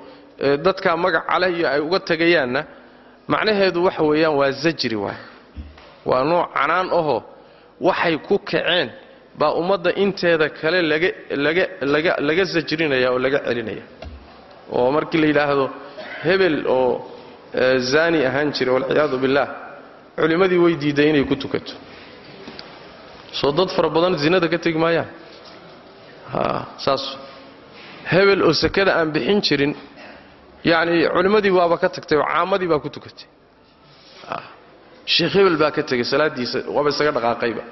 dadka magac calehyo ay uga tegayaanna macnaheedu waxa weeyaan waa zajri waay. Waa nooc canaan ahoo waxay ku kaceen baa ummadda inteeda kale laga sajrinaya oo laga celinaya. Oo markii la yidhaahdo hebel oo zaani ahaan jiray walciyaadu billaah culimmadii way diiday inay ku tukato. Soo dad fara badan zinada ka tegi saas. Hebel oo sakada aan bixin jirin yacni culimmadii waaba ka tagtay oo caamadii baa ku tukatay. Sheekh hebel baa ka tegay salaaddiisa waaba isaga dhaqaaqayba.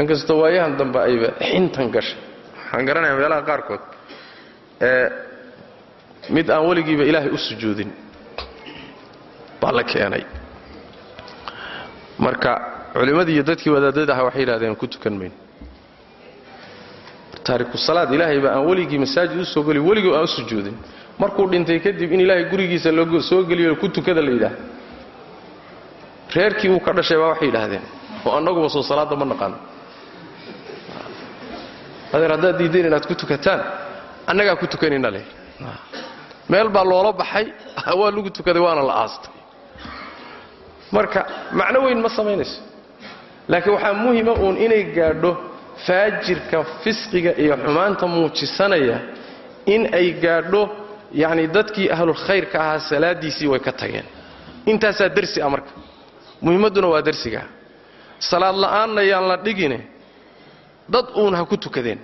Inkastoo waayahan dambe ayba xintan gashay. Waxaan garanayaa meelaha qaarkood. Ee mid aan weligiiba ilaahay u sujuudin. Baa la keenay. Marka culimmadii iyo dadkii wadaadada aha waxay yidhahdeen ku tukan mayno taariku salaad ilaahayba aan weligii masaajid u soo gelin weligii aan u sujuudin. Markuu dhintay kadib in ilaahay gurigiisa loo soo geliyo ku tukada la yidhaah. Reerkii uu ka dhashay baa waxay yidhaahdeen oo annaguba soo salaadda ma naqaano adeer haddaad diiddeen inaad ku tukataan annagaa ku tukanayna leh meel baa loola baxay waa lagu tukaday waana la aastay. Marka macno weyn ma samaynayso. Laakiin waxaa muhima uun inay gaadho faajirka fisqiga iyo xumaanta muujisanaya in ay gaadho yacni dadkii ahlulkhayrka ahaa salaaddiisii way ka tageen. Intaasaa dersi ah marka. Muhimmadduna waa dersigaa salaad la'aanna yaan la dhigine dad uun ha ku tukadeen.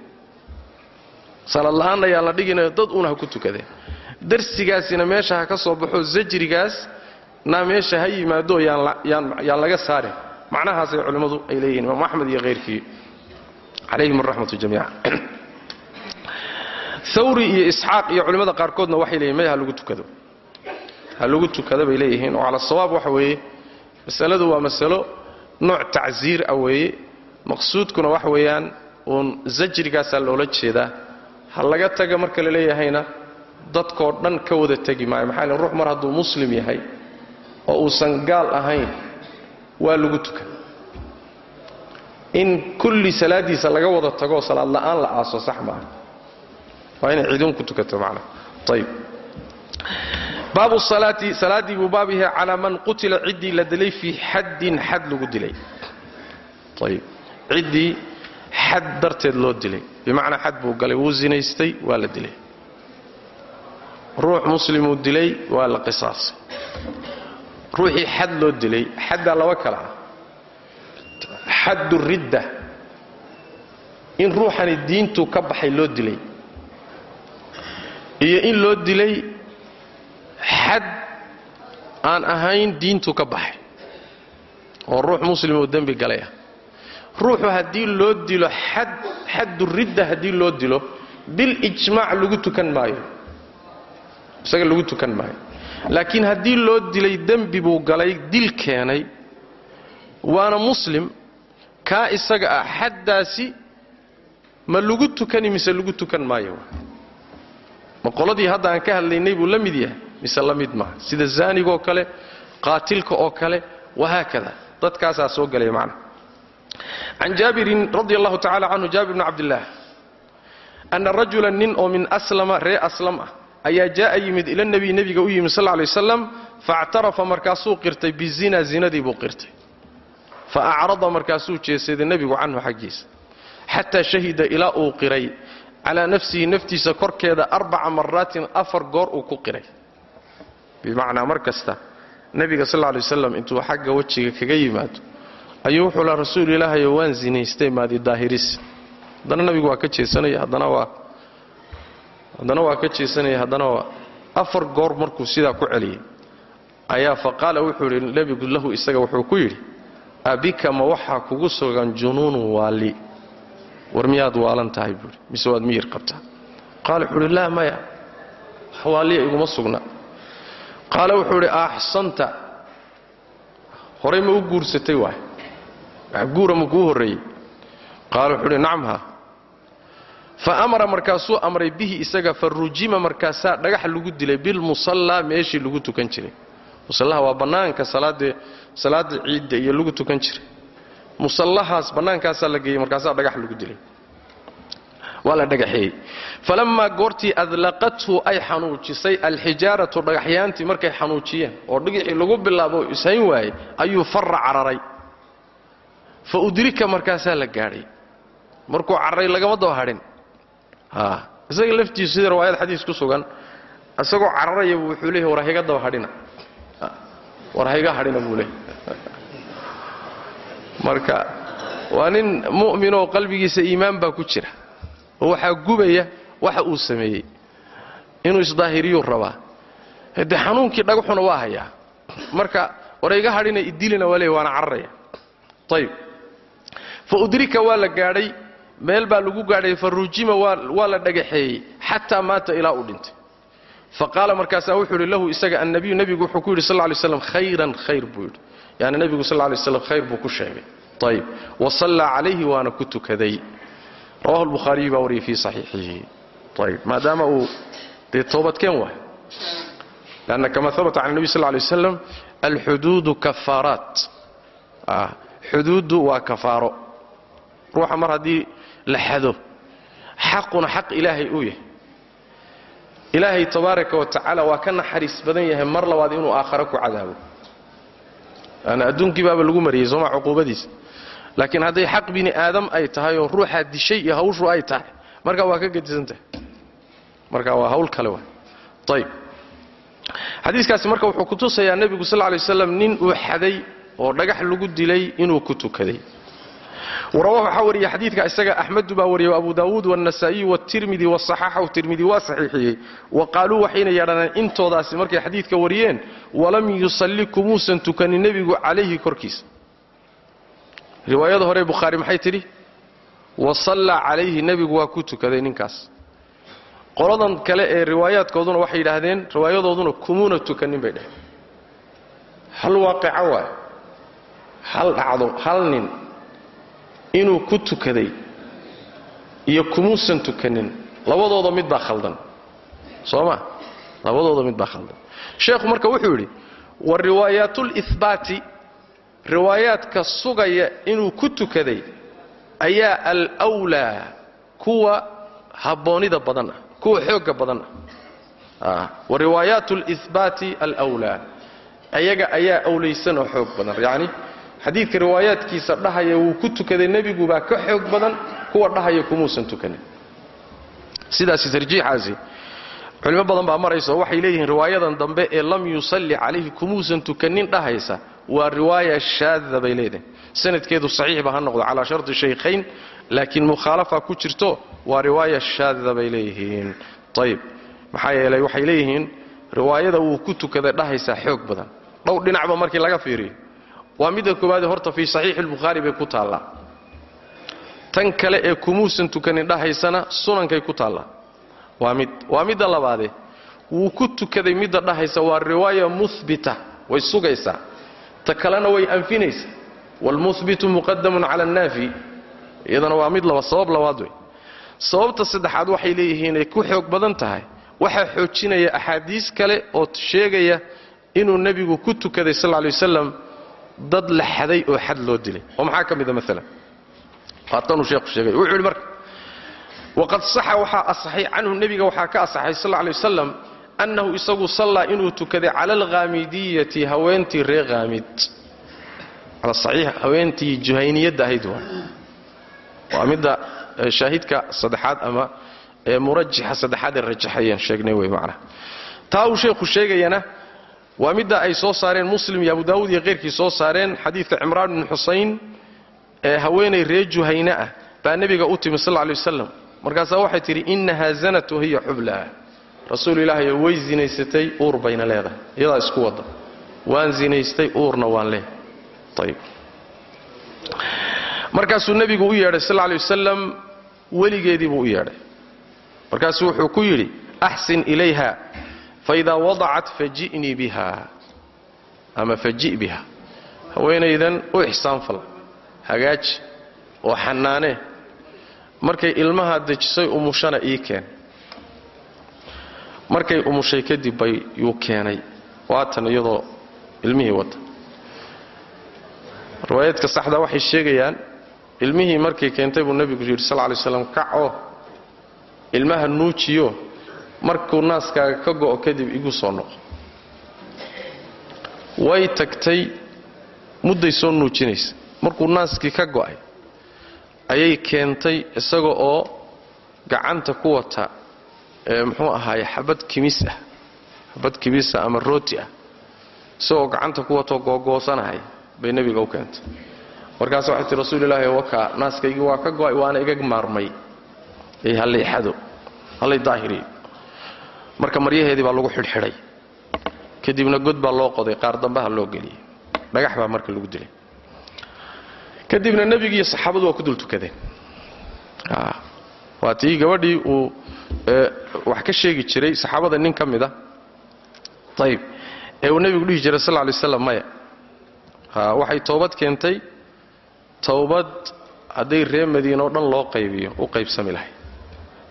Salaad la'aanna la dhigine dad uun ha ku tukadeen darsigaasina meesha ha ka soo baxo zajrigaas na meesha ha yimaado yaan laga saarin macnahaasay culimmadu ay leeyihiin imaam axmed iyo hayrkii calayhim araxmatu jamiica. Hawri iyo isxaaq iyo culimmada qaarkoodna waxay leeyihiin maya ha lagu tukado. Ha lagu tukado bay leeyihiin oo cala sawaab waxa weeye masaladu waa masalo nooc tacsiir ah weeye. Maqsuudkuna waxa weeyaan uun zajrigaasaa loola jeedaa. Ha laga taga marka la dadkoo dhan ka wada tegi maayo. Maxaa le ruux mar hadduu muslim yahay oo uusan gaal ahayn waa lagu tukan. In kulli salaaddiisa laga wada tagoo salaad la'aan la aaso sax maaha waa inay ciidun ku tukato macnaha ayib baabu salaati salaaddii buu baab yahay calaa man qutila ciddii la dilay fii xaddin xad lagu dilay. Ayib ciddii xad darteed loo dilay. Bimacnaa xad buu galay wuu zinaystay waa la dilay ruux muslimuu dilay waa la qisaasay ruuxii xad loo dilay xaddaa laba kala ah. Xaddu ridda. In ruuxani diintuu ka baxay loo dilay. Iyo in loo dilay xad aan ahayn diintuu ka baxay. Oo ruux muslimoo dembi galay ah. Ruuxu haddii loo dilo xad xaddu ridda haddii loo dilo bilijmaac lagu tukan maayo isaga lagu tukan maayo. Laakiin haddii loo dilay dembi buu galay dil keenay waana muslim kaa isaga ah xaddaasi ma lagu tukani mise lagu tukan maayo? Ma qoladii hadda aan ka hadlaynay buu la mid yahay? Mise la mid maaha? Sida zaanigoo kale qaatilka oo kale wahaakada dadkaasaa soo gelaya macna. Can jaabirin radi allahu tacala canhu jaabir bni cabdillaah anna rajulan nin oo min aslama ree aslam ah ayaa jaa'a yimid ila nebiy nebiga u yimid sal lla lay wasalam faactarafa markaasuu qirtay bizina zinadii buu qirtay. Fa acrada markaasuu jeesaday nebigu canhu xaggiisa. Xataa shahida ilaa uu qiray. Calaa nafsihi naftiisa korkeeda arbaca maraatin afar goor uu ku qiray. Bimacnaa mar kasta nebiga sal lla lay wasalam intuu xagga wejiga kaga yimaado ayuu wuxuu laha rasuul ilaahayo waan zinaystay maadi daahiris. Haddana nabigu waa ka jeesanaya haddana waa haddana waa ka jeesanaya haddana afar goor markuu sidaa ku celiyey ayaa fa qaala wuxuu yidhi nebigu lahu isaga wuxuu ku yidhi abika ma waxaa kugu sugan junuunun waali? War miyaad waalan tahay? buuhi mise waad miyir qabtaa qaala wuxuu idhi laa maya. Waaliya iguma sugna. Qaala wuxuu idhi axsanta. Horay ma u guursatay waay guura ma kuu horreeyey qaala wuxuu idhi nacam ha fa amara markaasuu amray bihi isaga fa rujima markaasaa dhagax lagu dilay bilmusallaa meeshii lagu tukan jiray. Musallaha waa bannaanka salaadee salaada ciidda iyo lagu tukan jiray. Musallahaas bannaankaasaa la geeyey markaasaa dhagax lagu dilay. Waa la dhagaxeeyey. Falammaa goortii adlaqathu ay xanuujisay alxijaaratu dhagaxyaantii markay xanuujiyeen oo dhigixii lagu bilaabo ishayn waayey ayuu farra cararay. Fa udrika markaasaa la gaadhay. Markuu cararay lagama daba hadhin isaga laftiisu sida riwaayad xadiis ku sugan isagoo cararaya buu wuxuu leeyahy war hayga daba hadhina. War hayga hadhina buu leeyahy marka waa nin mu'minoo qalbigiisa iimaan baa ku jira. Oo waxaa gubaya waxa uu sameeyey. Inuu isdaahiriyuu rabaa. De xanuunkii dhagaxuna waa hayaa. Marka war hayga hadhina idilina waa leey waana cararaya. Ayb fa udrika waa la gaadhay meel baa lagu gaadhay fa rujima waa la dhagaxeeyey xataa maata ilaa uu dhintay. Fa qaala markaasaa wuxuu yidhi lahu isaga annabiyu nebigu wuxuu ku yidhi sal lay slam khayran khayr buu yidhi. Yani nebigu sal lay slam khayr buu ku sheegay. Ayb wa sallaa calayhi waana ku tukaday. Rawahu lbukhaariyu baa wariyay fii saxiixihi. Ayb maadaama uu dee toobadkeen waay. Lanna kama habata can nebi sal lay waslam alxuduudu kafaaraat. Xuduuddu waa kafaaro. Ruuxa mar haddii la xado. Xaquna xaq ilaahay uu yahay. Ilaahay tabaaraka wa tacaala waa ka naxariis badan yahay mar labaad inuu aakhare ku cadaabo. Adduunkii baaba lagu mariyey sooma cuquubadiisa. Laakiin hadday xaq bini aadam ay tahay oo ruuxaa dishay iyo hawshu ay tahay markaa waa ka gedisan tahay. Marka waa hawl kale wa ayb xadiiskaasi marka wuxuu kutusayaa nebigu sal lay waslam nin uu xaday oo dhagax lagu dilay inuu ku tukaday warawahu waxaa wariya xadiidka isaga axmedu baa wariyay abu daawuud wاnasaa'iyu wاtirmidi wasaxaxahu tirmidi waa saxiixiyey. Wa qaaluu waxayna yadhaneen intoodaasi markay xadiidka wariyeen walam yusalli kumuusan tukanin nebigu calayhi korkiisa. Riwaayada hore bukhaari maxay tidhi? Wa sallaa calayhi nebigu waa ku tukaday ninkaas. Qoladan kale ee riwaayaadkooduna waxay yidhaahdeen riwaayadooduna kumuuna tukanin bay dheheen hal waaqica waaye? Hal dhacdo hal nin inuu ku tukaday iyo kumuusan tukanin labadooda mid baa khaldan. Soo ma? Labadooda mid baa khaldan. Sheekhu marka wuxuu yidhi wa riwaayaatlihbaati riwaayaadka sugaya inuu ku tukaday ayaa alwlaa kuwa habboonida badan ah kuwa xoogga badan ah. Wa riwaayaat lihbaati alwlaa ayaga ayaa awlaysan oo xoog badan yacni xadiidka riwaayaadkiisa dhahaya wuu ku tukaday nebigubaa ka xoog badan kuwa dhahaya kumuusan tukanin. Sidaasi tarjiixaasi culimo badan baa maraysa oo waxay leeyihiin riwaayadan dambe ee lam yusalli calayhi kumuusan tukanin dhahaysa waa riwaaya shaada bay leedahay. Sanadkeedu saxiixba ha noqdo calaa sharti shaykhayn laakiin mukhaalafa ku jirto waa riwaaya shaada bay leeyihiin. Ayib maxaa yeelay waxay leeyihiin riwaayada wuu ku tukaday dhahaysaa xoog badan. Dhow dhinacba markii laga fiiriyo waa midda koowaade horta fii saxiixi lbukhaari bay ku taallaa. Tan kale ee kumuusan tukanin dhahaysana sunankay ku taallaa. Waa mid waa midda labaade. Wuu ku tukaday midda dhahaysa waa riwaaya muhbita way sugaysaa. Ta kalena way anfinaysaa waalmuhbitu muqadamun cala annaafi. Iyadana waa mid laba sabab labaad wey. Sababta saddexaad waxay leeyihiin ay ku xoog badan tahay. Waxaa xoojinaya axaadiis kale oo sheegaya inuu nebigu ku tukaday sal ly wasalam dad la xaday oo xad loo dilay. Oo maxaa ka mida maalan waatanuu sheekhu sheegay. Wuxuu yidhi marka waqad saxa waxaa asaxay canhu nebiga waxaa ka asaxay sal lay wasalam annahu isagu sallaa inuu tukaday cala alkhaamidiyati haweentii reer haamid cala saxiix haweentii juhayniyadda ahayd waa. Waa midda shaahidka saddexaad ama ee murajixa saddexaad ee rajaxayeen sheegnay wey macnaha taa uu sheekhu sheegayana waa midda ay soo saareen muslim iyo abu daawud iyo keyrkii soo saareen xadiidka cimraan bn xusayn ee haweenay reer juhayne ah baa nebiga u timi sal lay wasalam markaasaa waxay tidhi innahaa zanat wahiya xublaha rasuul ilaahay way zinaysatay uur bayna leedahay. Iyadaa isku wadda waan zinaystay uurna waan leehay ayib markaasuu nebigu u yeedhay sal lay wasalam weligeedii buu u yeedhay. Markaasuu wuxuu ku yidhi axsin ilayha faidaa wadacat faji'nii biha ama faji' biha. Haweenaydan u ixsaanfal hagaaji oo xanaanee markay ilmaha dejisay umushana ii keen. Markay umushay kadib bay yuu keenay. Waatan iyadoo ilmihii wata. Riwaayaadka saxda waxay sheegayaan ilmihii markay keentay buu nebigu yidhi sal lay slam kacoo ilmaha nuujiyo markuu naaskaaga ka go'o kadib igu soo noqo. Way tagtay mudday soo nuujinaysa. Markuu naaskii ka go'ay ayay keentay isaga oo gacanta ku wata muxuu ahaaye xabad kimis ah xabad kimisa ama rooti ah isagoo gacanta ku watoo googoosanahaya bay nebiga u keentay. Markaas waxay tii rasuulilaahi wakaa naaskaygii waa ka go'ay waana iga maarmay. Ee hallay xado hallay daahiriyo marka maryaheedii baa lagu xidhxidhay. Kadibna god baa loo qoday qaar dambaha loo geliyey dhagax baa marka lagu dilay. Kadibna nebigiiyo saxaabadu waa ku dul tukadeen. Waa tii gabadhii uu wax ka sheegi jiray saxaabada nin ka mid a ayib ee uu nebigu dhihi jiray sal alay waslam maya. Waxay toobad keentay. Towbad hadday ree madiina oo dhan loo qaybiyo u qaybsami lahay.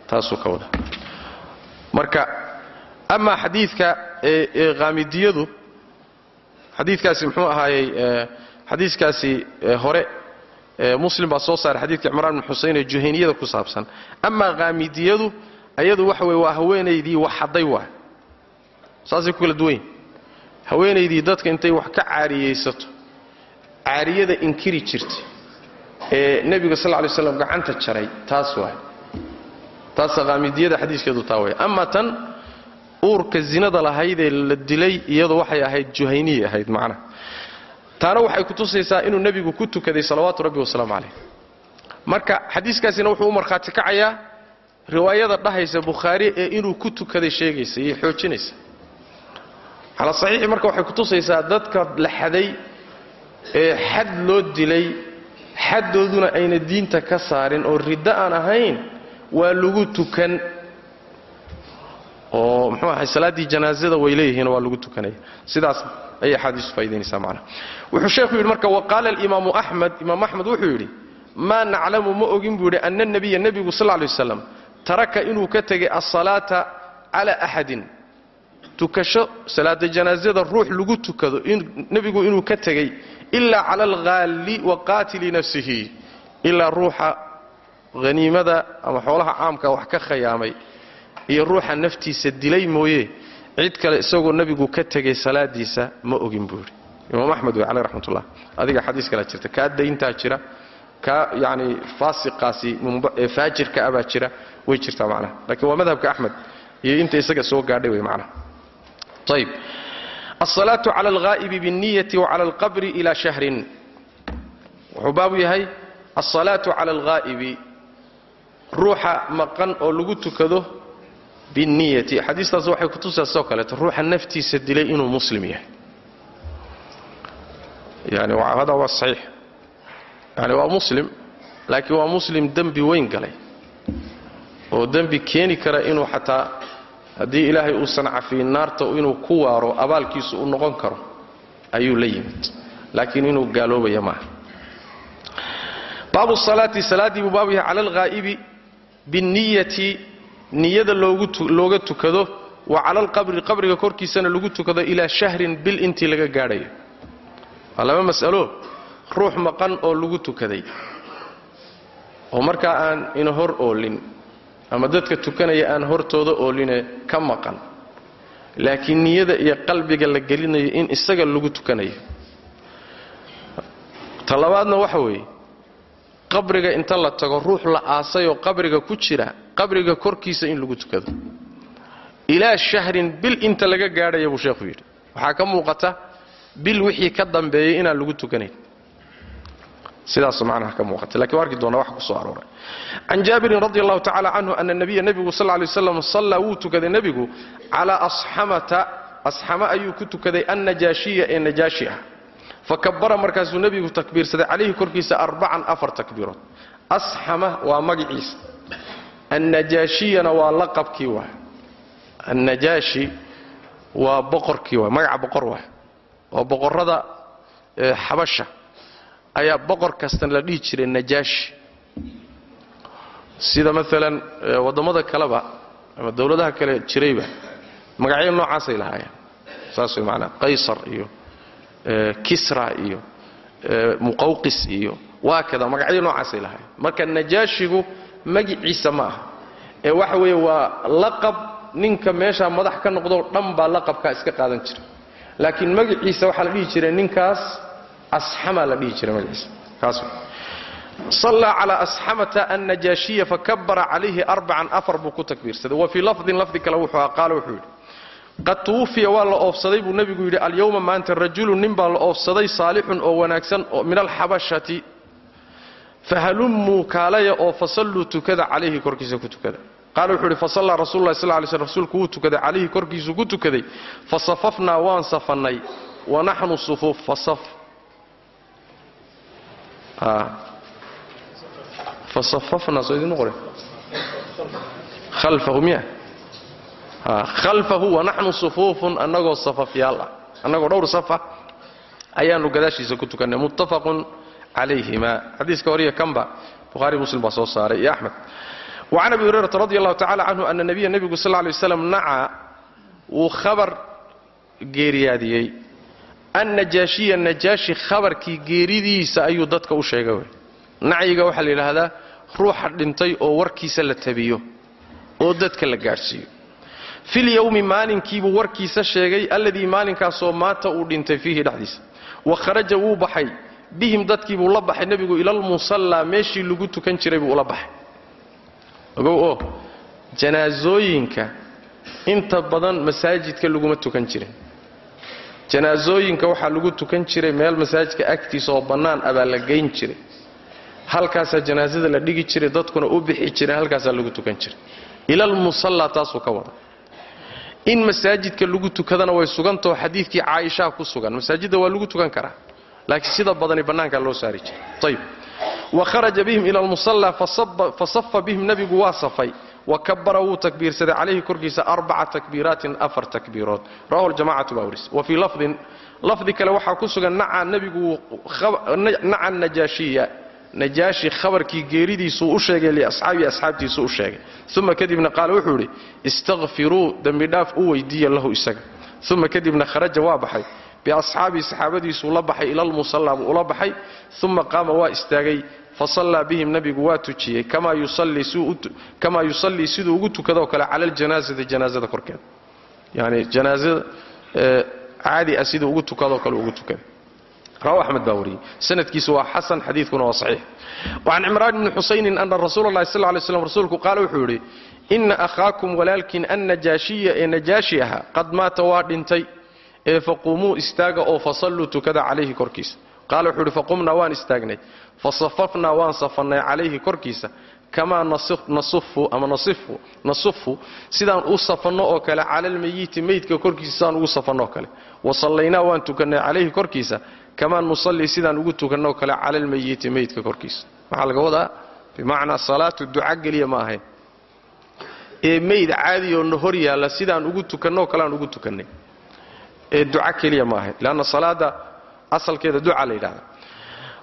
Taasuu ka wada marka amaa xadiidka ee haamidiyadu xadiidkaasi muxuu ahaayey xadiiskaasi hore muslim baa soo saaray xadiidka cimraan bin xuseyn ee juhayniyada ku saabsan. Amaa haamidiyadu ayadu waxa weye waa haweenaydii wax hadday waay. Saasay ku kala duwanyihin haweenaydii dadka intay wax ka caariyaysato caariyada inkiri jirtay ee nebiga sal lay slam gacanta jaray taas waay. Taasa haamidiyada xadiiskeedu taa way ama tan uurka zinada lahaydee la dilay iyadu waxay ahayd juhayniyay ahayd macnaha taana waxay kutusaysaa inuu nebigu ku tukaday salawaatu rabbi wasalaamu calayh. Marka xadiiskaasina wuxuu u markhaati kacayaa riwaayada dhahaysa bukhaari ee inuu ku tukaday sheegaysa iyo xoojinaysa. Cala saxiixi marka waxay kutusaysaa dadka la xaday ee xad loo dilay xaddooduna ayna diinta ka saarin oo riddo aan ahayn waa lagu tukan oo muxuu ahay salaaddii janaasada way leeyihiin waa lagu tukanaya sidaas ayay axaadiisu faa'idaynaysaa macnaha wuxuu sheekhu yidhi marka waqaala alimaamu axmed imaam axmed wuxuu yidhi maa naclamu ma ogin buu yidhi ana nabiya nebigu sal ly waslam taraka inuu ka tegay alsalaata cala axadin tukasho salaada janaasada ruux lagu tukado nebigu inuu ka tegey ilaa cala alghaalli wa qaatili nafsihi ilaa ruuxa haniimada ama xoolaha caamka wax ka khayaamay iyo ruuxa naftiisa dilay mooye cid kale isagoo nebigu ka tegay salaadiisa ma ogin buu yidhi imaam axmed wey caleh raxmatullah. Adiga xadiis kalea jirta kaa dayntaa jira kaa yani faasiqaasi faajirka abaa jira way jirtaa macnaha. Lakiin waa madhabka axmed iyo inta isaga soo gaadhay wey macnaha. Ayb alsalaatu cala alghaa'ibi binniyati wacala alqabri ila shahrin. Wuxuu baabu yahay alsalaatu cala alghaa'ibi ruuxa maqan oo lagu tukado binniyati xadiistaas waxay kutusaysaa sidoo kaleeto ruuxa naftiisa dilay inuu muslim yahay. Yani hada waa saxiix. Yani waa muslim laakiin waa muslim dembi weyn galay. Oo dembi keeni kara inuu xataa haddii ilaahay uusan cafiyin naarta inuu ku waaro abaalkiisu u noqon karo ayuu la yimid. Laakiin inuu gaaloobaya maaha. Baabu salaati salaaddii buu baabu yahay cala alghaa'ibi binniyati niyada looga tukado wa cala alqabri qabriga korkiisana lagu tukado ilaa shahrin bil intii laga gaadhayo. Waa laba mas'alo ruux maqan oo lagu tukaday. Oo markaa aan ina hor oolin ama dadka tukanaya aan hortooda ooline ka maqan. Laakiin niyada iyo qalbiga la gelinayo in isaga lagu tukanayo. Ta labaadna waxa weeye qabriga inta la tago ruux la aasayoo qabriga ku jira qabriga korkiisa in lagu tukado. Ilaa shahrin bil inta laga gaadhaya buu sheekhu yidhi. Waxaa ka muuqata bil wixii ka dambeeyey inaan lagu tukanayn. Sidaas macnaha ka muuqata. Lakiin waa arki doona wax ku arooray. Can jaabirin radi allahu tacala canhu ana nabiya nebigu sal lay slam sallaa wuu tukaday nebigu calaa asxamata asxama ayuu ku tukaday annajaashiya ee najaashi ah fakabara markaasuu nebigu takbiirsaday calayhi korkiisa arbacan afar takbiirood. Asxama waa magaciisa annajaashiyana waa laqabkii waa. Annajaashi waa boqorkii waa. Magaca boqor waa. Oo boqorrada xabasha. Ayaa boqor kastan la dhihi jiray najaashi. Sida maalan waddammada kaleba ama dowladaha kale jirayba magacyo noocaasay lahaayeen. Saas way maanaa qaysar iyo kisra iyo muqawqis iyo waa kada magacyo noocaasay lahaayeen. Marka najaashigu magiciisa ma aha. Ee waxa weeye waa laqab ninka meeshaa madax ka noqdoo dhan baa laqabkaa iska qaadan jira. Laakiin magaciisa waxaa la dhihi jiray ninkaas asxama la dhihi jiray magaciisa kaas sallaa calaa asxamata annajaashiya fakabara calayhi arbacan afar buu ku wa fii lafdin lafdi kale aha qaala wuxuu yidhi qad tuwufiya waa la oofsaday buu nebigu yidhi alyowma maanta rajulun nin baa la oofsaday saalixun oo wanaagsan min alxabashati. Fahalummuu kaalaya oo fasalluu tukada calayhi korkiisa ku tukada. Qaala wuxuu yidhi fasallaa rasululah sal lay slm rasuulku wuu tukaday calayhi korkiisuu ku tukaday. Fasafafnaa waan safannay. Wa naxnu sufuuf fasaf fasafafnaa soo idin qore khalfahu miya khalfahu wanaxnu sufuufun annagoo safafyaal ah annagoo dhowr safa ayaannu gadaashiisa ku tukannay muttafaqun calayhima. Xadiiska horiya kanba bukhaari muslim baa soo saaray iyo axmed. Wacan abi hurayrata radi allahu tacala canhu ana nabiya nebigu sal lay waslam naca wuu khabar geeriyaadiyey. Annajaashiya najaashi khabarkii geeridiisa ayuu dadka u sheegay wey nacyiga waxaa la yidhaahdaa ruuxa dhintay oo warkiisa la tabiyo oo dadka la gaadhsiiyo filyowmi maalinkiibuu warkiisa sheegay alladii maalinkaasoo maata uu dhintay fiihi dhexdiisa wa kharaja wuu baxay. Bihim dadkiibuu la baxay nebigu ilalmusallaa meeshii lagu tukan jiray buu ula baxay. Ogow oo janaasooyinka inta badan masaajidka laguma tukan jirin. Janaasooyinka waxaa lagu tukan jiray meel masaajidka agtiisa oo bannaan abaa la gayn jiray. Halkaasaa janaasada la dhigi jiray dadkuna u bixi jireen halkaasaa lagu tukan jiray. Ilalmusallaa taasuu ka wada in masaajidka lagu tukadana way sugantao xadiidkii caaishaa ku sugan. Masaajidda waa lagu tukan karaa laakiin sida badani bannaankaa loo saari jiray. Ayb wa kharaja bihim ila almusallaa fasafa bihim nebigu waa safay. Wa kabara wuu takbiirsaday calayhi korkiisa arbaca takbiiraatin afar takbiirood. Rawahu ljamacatu baa waris. Wa fii lafdin lafdi kale waxaa ku sugan naca nebigu naca najaashiya najaashi khabarkii geeridiisuu u sheegay liasxaabii asxaabtiisuu u sheegay. Uma kadibna qaala wuxuu idhi istakfiruu dembidhaaf u weydiiya lahu isaga. Uma kadibna kharaja waa baxay. Biasxaabii saxaabadiisuu la baxay ila lmusallaa buu ula baxay. Uma qaama waa istaagay. Fasallaa bihim nebigu waa tujiyey. Kamaa yusallii siduu ugu tukadoo kale cala aljanaasati janaasada korkeeda yani janaasada caadi ah siduu ugu tukadoo kale ugu tukaday rawahu axmed baa wariyey sanadkiisu waa xasan xadiidkuna waa saxiix. Wacan cimraan bni xusaynin ana rasuula allahi sal lay slam rasuulku qaala wuxuu yidhi inna akhaakum walaalkiin annajaashiya ee najaashi ahaa qad maata waa dhintay ee faquumuu istaaga oo fasalluu tukada calayhi korkiisa. Qaala wuxuu yidhi faqumnaa waan istaagnay. Fasafafnaa waan safannay calayhi korkiisa. Kamaa nasufu ama nasifu nasufu sidaan u safanno oo kale cala almayiti meydka korkiisa sidaan ugu safanno oo kale. Wa sallaynaa waan tukannay calayhi korkiisa kamaa nusallii sidaan ugu tukannoo kale cala almayiti meydka korkiisa. Maxaa laga wadaa bimacnaa salaatu duca geliya ma ahayn. Ee meyd caadiyoo na hor yaalla sidaan ugu tukannoo kaleaan ugu tukannay. Ee duca keliya ma ahayn. Leanna salaada asalkeeda duca la yidhahda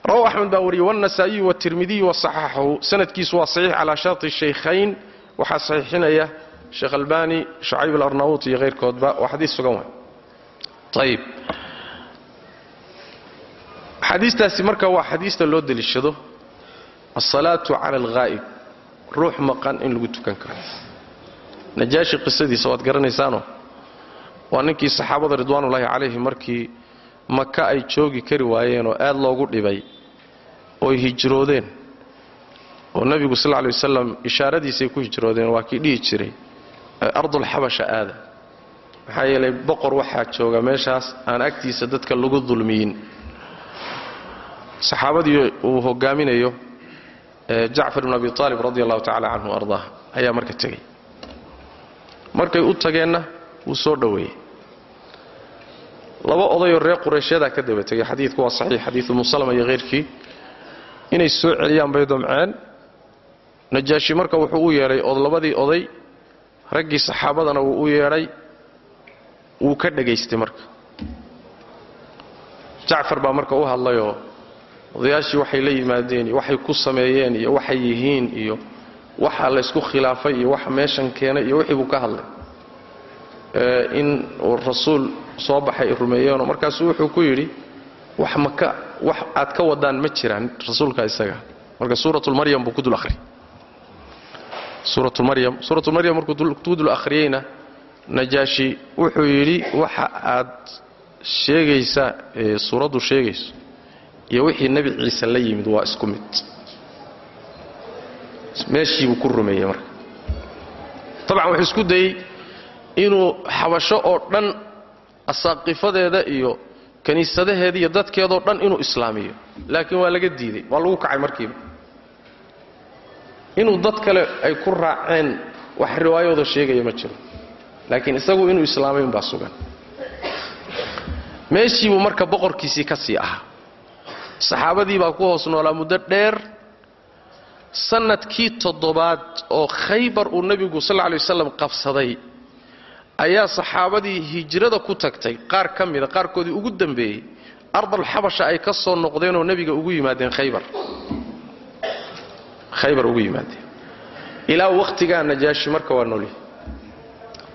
rawahu axmed baa wariyey wاnasaa'iyu wاtirmidiyu wasaxaxahu sanadkiisu waa saxiix calaa sharti shaykhayn. Waxaa saxiixinaya sheekh albani shucayb alarnaut iyo hayrkoodba waa xadiis sugan waay. Ayib xadiistaasi marka waa xadiista loo deliishado asalaatu cala alghaa'ib ruux maqan in lagu tukan karo. Najaashi qisadiisa waad garanaysaano waa ninkii saxaabada ridwaanullaahi calayhim markii maka ay joogi kari waayeen oo aad loogu dhibay ooy hijroodeen oo nebigu sal lay wasalam ishaaradiisay ku hijroodeen waa kii dhihi jiray ardulxabasha aada. Maxaa yeelay boqor waxaa jooga meeshaas aan agtiisa dadka lagu dulmiyin saxaabadii uu hogaaminayo jacfar ibn abi aalib radi allahu tacala canhu ardaa ayaa marka tegey. Markay u tageenna wuu soo dhoweeyey. Laba odayoo reer qurayshyada ka daba tegay xadiidku waa saxiix xadiidu musalama iyo hayrkii inay soo celiyaan bay domceen najaashi marka wuxuu u yeedhay labadii oday raggii saxaabadana wuu u yeedhay wuu ka dhegaystay marka. Jacfar baa marka u hadlayoo odayaashii waxay la yimaadeen iyo waxay ku sameeyeen iyo waxay yihiin iyo waxa laysku khilaafay iyo waxa meeshan keenay iyo wixii buu ka hadlay. In uu rasuul soo baxay ay rumeeyeenoo markaasuu wuxuu ku yidhi wax maka wax aad ka wadaan ma jiraan rasuulka isaga. Marka suuratulmaryam buu ku dul ahri suuratulmaryam suuratulmaryam markuu ku dul akhriyeyna najaashi wuxuu yidhi waxa aad sheegaysaa ee suuraddu sheegayso iyo wixii nebi ciise la yimid waa isku mid. Meeshiibuu ku rumeeyey marka. Dabcan wuxuu isku dayey inuu xabasho oo dhan asaaqifadeeda iyo kiniisadaheeda iyo dadkeedoo dhan inuu islaamiyo. Laakiin waa laga diiday waa lagu kacay markiiba. Inuu dad kale ay ku raaceen wax riwaayooda sheegaya ma jiro. Laakiin isagu inuu islaamay umbaa sugan. Meeshiibuu marka boqorkiisii ka sii ahaa saxaabadii baa ku hoos noolaa muddo dheer sannadkii toddobaad oo khaybar uu nebigu sal lla lay wasalam qabsaday ayaa saxaabadii hijrada ku tagtay. Qaar ka mida qaarkoodii ugu dambeeyey ardalxabasha ay ka soo noqdeenoo nebiga ugu yimaadeen khaybar. Khaybar ugu yimaadeen. Ilaa wakhtigaa najaashi marka waa noolyahy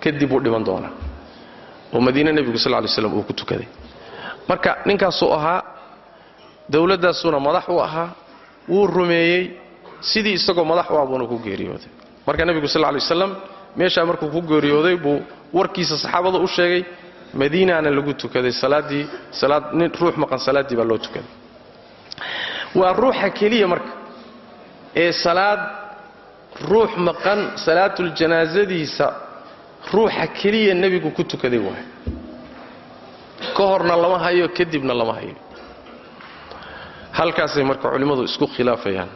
kadib wuu dhiman doonaa. Oo madiine nebigu sal lay slam uu ku tukaday. Marka ninkaasuu ahaa dowladdaasuna madax u ahaa wuu rumeeyey sidii isagoo madax u abuuna ku geeriyooday. Marka nebigu sal lay waslam meeshaa markuu ku geeriyooday buu warkiisa saxaabada u sheegay madiinaana lagu tukaday salaaddii salaad nin ruux maqan salaaddii baa loo tukaday. Waa ruuxa keliya marka ee salaad ruux maqan salaatuljanaasadiisa ruuxa keliya nebigu ku tukaday waay ka horna lama hayo kadibna lama hayo halkaasay marka culimmadu isku khilaafayaan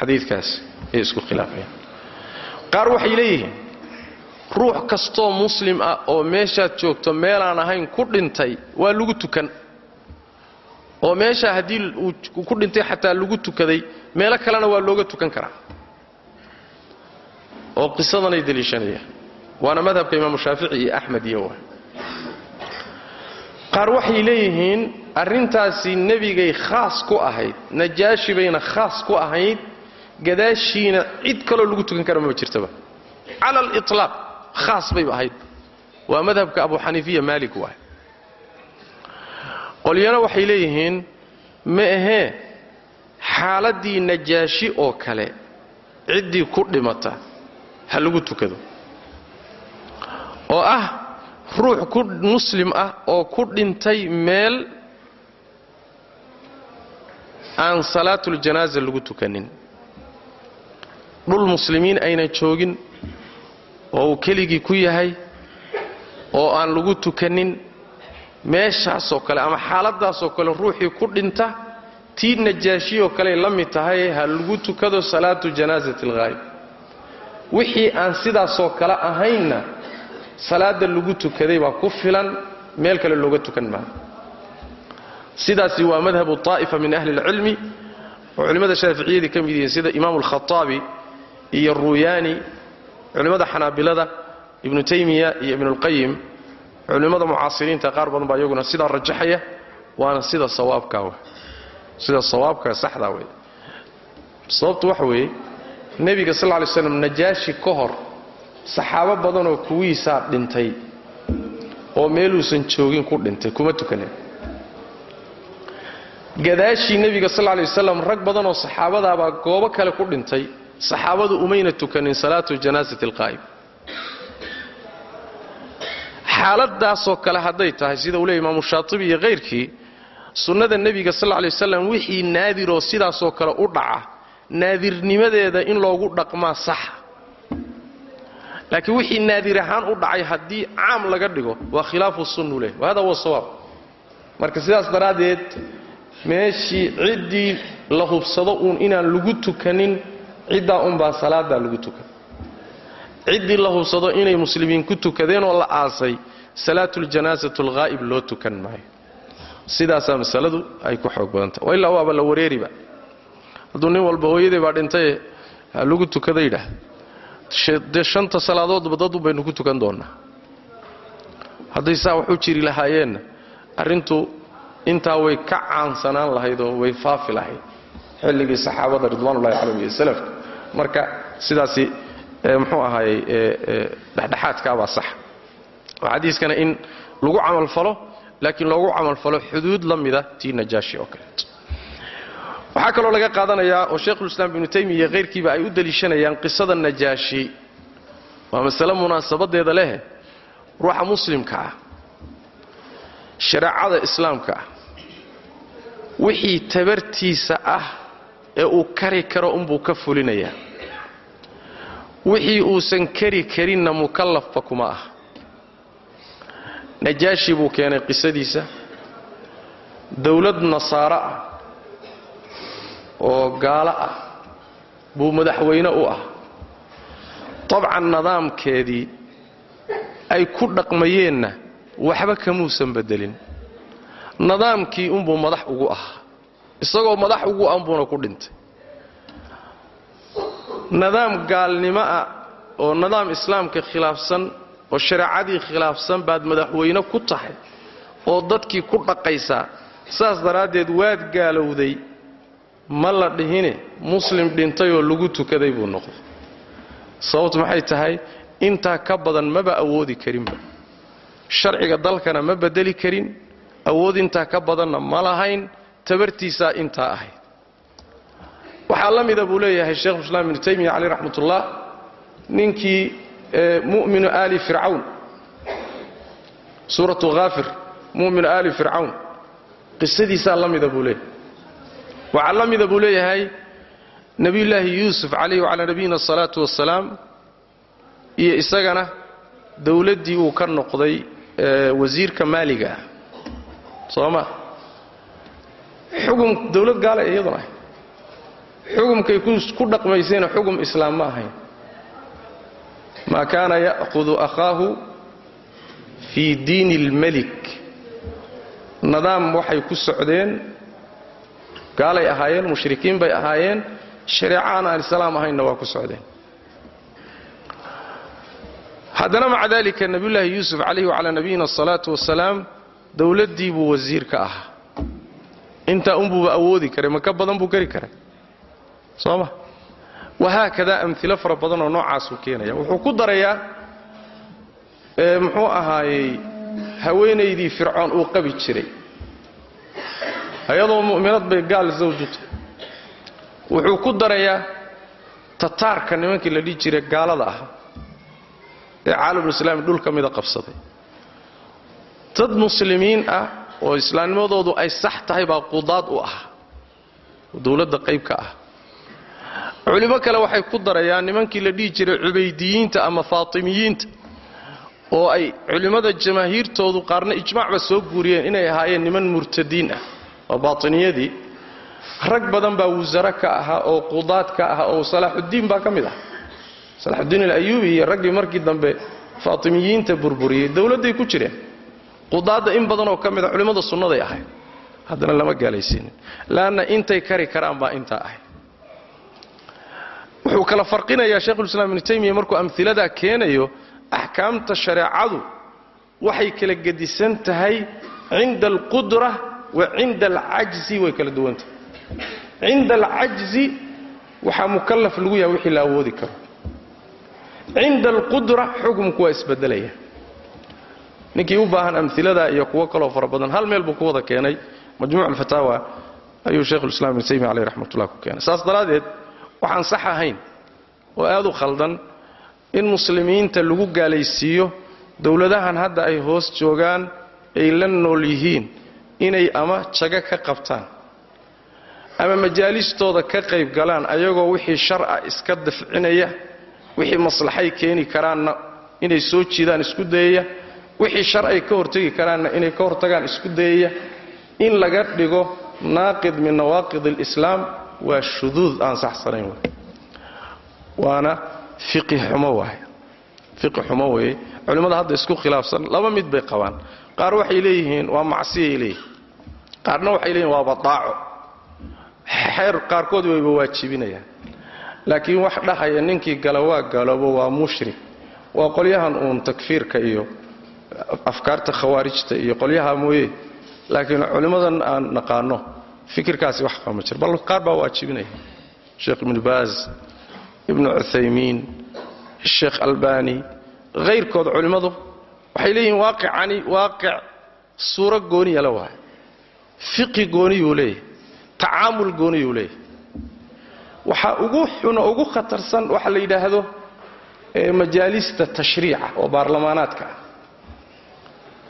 xadiidkaas ay isku khilaafayaan. Qaar waxay leeyihiin ruux kastoo muslim ah oo meeshaad joogto meelaan ahayn ku dhintay waa lagu tukan. Oo meesha haddii uu ku dhintay xataa lagu tukaday meelo kalena waa looga tukan karaa. Oo qisadanay deliishanayaan. Waana madhabka imaamu shaafici iyo axmed iyo qaar waxay leeyihiin arrintaasi nebigay khaas ku ahayd najaashi bayna khaas ku ahayd gadaashiina cid kaloo lagu tukan kara maba jirtaba cala aliطlaaq khaas bayba ahayd. Waa madhabka abu xaniifiya maalik waay qolyana waxay leeyihiin ma ahee xaaladdii najaashi oo kale ciddii ku dhimata ha lagu tukado. Oo ah ruux ku muslim ah oo ku dhintay meel aan salaatuljanaaza lagu tukanin. Dhul muslimiin aynan joogin oo uu keligii ku yahay oo aan lagu tukanin meeshaasoo kale ama xaaladaasoo kale ruuxii ku dhinta tii najaashiyoo kaley la mid tahay ha lagu tukado salaatu janaasati alghaayib wixii aan sidaasoo kale ahaynna salaada lagu tukaday baa ku filan meel kale looga tukan maayo sidaasi waa madhabu aa'ifa min ahli اlcilmi oo culimmada shaaficiyadii ka mid yihiin sida imaam alkhaaabi iyo ruyaani culimmada xanaabilada ibnu taymiya iyo ibnulqayim culimmada mucaasiriinta qaar badan baa iyaguna sidaa rajaxaya waana sida sawaabkaa sida sawaabkaa saxdaa wey sababtu waxa weeye nebiga sal lay slam najaashi ka hor saxaabo badanoo kuwiisaa dhintay oo meeluusan joogin ku dhintay kuma tukaneen gadaashii nebiga sal lay wasalam rag badanoo saxaabadaabaa goobo kale ku dhintay saxaabadu umayna tukanin salaatu janaasati alqaa'ib xaaladaasoo kale hadday tahay sida uu leey imaamu shaatibi iyo kayrkii sunnada nebiga sal lay wasalam wixii naadiroo sidaasoo kale u dhaca naadirnimadeeda in loogu dhaqmaa saxa laakiin wixii naadir ahaan u dhacay haddii caam laga dhigo waa khilaafu sunnu leh. Wahada huwa sawaab. Marka sidaas daraaddeed meeshii ciddii la hubsado uun inaan lagu tukanin ciddaa unbaa salaadaa lagu tukan. Ciddii la hubsado inay muslimiin ku tukadeenoo la aasay salaatuljanaasatu alghaa'ib loo tukan maayo. Sidaasaa masaladu ay ku xoog badantah wa illaa waaba la wareeriba. Hadduu nin walba hooyadii baa dhintaye lagu tukada yidhaah dee shanta salaadoodba dadu baynu ku tukan doonnaa hadday saa waxu jiri lahaayeenna arrintu intaa way ka caansanaan lahayd oo way faafi lahayd. Xilligii saxaabada ridwaanullahi calayhim iyo salafka. Marka sidaasi muxuu ahaayey dhexdhexaadkaabaa sax. Oo xadiiskana in lagu camalfalo laakiin loogu camalfalo xuduud la mida tii najaashi oo kaleeto waxaa kaloo laga qaadanayaa oo sheikhulislaam ibnu taymiya iyo khayrkiiba ay u deliishanayaan qisada najaashi. Waa masale munaasabadeeda leh ruuxa muslimka ah shareecada islaamka ah wixii tabartiisa ah ee uu kari karo unbuu ka fulinayaa. Wixii uusan kari karinna mukallafba kuma ah najaashi buu keenay qisadiisa. Dowlad nasaaro ah oo gaalo ah buu madaxweyne u ah. Dabcan nidaamkeedii ay ku dhaqmayeenna waxba kamuusan bedelin nidaamkii unbuu madax ugu ahaa. Isagoo madax ugu anbuuna ku dhintay. Nidaam gaalnimo ah oo nidaam islaamka khilaafsan oo shareecadii khilaafsan baad madaxweyne ku tahay oo dadkii ku dhaqaysaa saas daraaddeed waad gaalowday. Ma la dhihine muslim dhintayoo lagu tukaday buu noqday. Sababtu maxay tahay? Intaa ka badan maba awoodi karinba. Sharciga dalkana ma bedeli karin awood intaa ka badanna ma lahayn tabartiisaa intaa ahayd. Waxaa la mida buu leeyahay sheikhulislaam ibnu taymiya caleyh raxmatullah ninkii mu'minu aali fircawn. Suuratu haafir mu'minu aali fircawn. Qisadiisaa la mida buu leeyahay. Waxaa la mida buu leeyahay nebiyullaahi yuusuf calayhi wacalaa nabiyina asalaatu wassalaam iyo isagana dowladdii uu ka noqday wasiirka maaliga ah soo ma xugum gaala iyaduna xugumkay ku dhaqmaysayna xugum islaam ma ahayn maa kaana ya'hudu akhaahu fii diini اlmelik nidaam waxay ku socdeen gaalay ahaayeen mushrikiin bay ahaayeen shareeco aan islaam ahaynna waa ku socdeen. Haddana maca daalika nebiyullaahi yuusuf calayhi wacalaa nabiyina asalaatu wasalaam dowladdii buu wasiir ka ahaa. Intaa unbuuba awoodi karay ma ka badan buu kari karay. Soo ma wahaakadaa amilo fara badan oo noocaasuu keenaya wuxuu ku darayaa muxuu ahaayey haweenaydii fircoon uu qabi jiray. Ayadoo mu'minad bay gaal zawjuta wuxuu ku darayaa tataarka nimankii la dhihi jiray gaalada ah ee caalamulislaami dhul ka mida qabsaday dad muslimiin ah oo islaamnimadoodu ay sax tahay baa qudaad u ah oo dowladda qayb ka ah. Culimo kale waxay ku darayaan nimankii la dhihi jiray cubaydiyiinta ama faatimiyiinta oo ay culimmada jamaahiirtoodu qaarna ijmaacba soo guuriyeen inay ahaayeen niman murtadiin ah waa baatiniyadii. Rag badan baa wasare ka ahaa oo qudaad ka ah oo salaaxuddiin baa ka mid ah. Salaaxuddiin alayuubi iyo raggii markii dambe faatimiyiinta burburiyey dowladday ku jireen qudaadda in badanoo ka mida culimmada sunnaday ahayd. Haddana lama gaalaysiinin laanna intay kari karaan baa intaa ahayd. Wuxuu kala farqinayaa sheikhulislaam ibnu taymiya markuu amhiladaa keenayo axkaamta shareecadu waxay kala gedisan tahay cinda alqudra wa cinda alcajzi way kala duwantahay cinda alcajzi waxaa mukallaf lagu yahay wixii la awoodi karo. Cinda alqudra xukumku waa isbedelaya ninkii u baahan amilada iyo kuwo kaloo fara badan hal meel buu ku wada keenay. Majmuuc alfataawa ayuu sheikhulislam ibnu taymiya caleyh raxmatullah ku keenay. Saas daraaddeed waxaan sax ahayn oo aad u khaldan in muslimiinta lagu gaalaysiiyo dowladahan hadda ay hoos joogaan ay la nool yihiin inay ama jago ka qabtaan ama majaalistooda ka qayb galaan ayagoo wixii shar'a iska dafcinaya wixii maslaxay keeni karaanna inay soo jiidaan isku dayaya wixii shar ay ka hortegi karaanna inay ka hortagaan isku dayaya in laga dhigo naaqid min nawaaqid alislaam waa shuduud aan saxsanayn wey waana fiqi xumo waay. Fiqi xumo weeye culimmada hadda isku khilaafsan laba mid bay qabaan. Qaar waxay leeyihiin waa macsiyay leeyihiin qaarna waxay leeyihiin waa badaaco xeer qaarkood wayba waajibinayaan laakiin wax dhahaya ninkii gala waa galoobo waa mushrik. Waa qolyahan uun takfiirka iyo afkaarta khawaarijta iyo qolyaha mooye laakiin culimmadan aan naqaano fikirkaasi wax qaba ma jiro bal qaar baa waajibinaya sheekh ibnu baaz ibnu cuthaymiin sheekh albani hayrkood culimmadu waxay leeyihiin waaqicani waaqic suuro gooniya la waay fiqi gooniyuu leeyahay. Tacaamul gooniyuu leeyahay. Waxaa ugu xuno ugu khatarsan waxa la yidhaahdo majaalista tashriica oo baarlamaanaadka ah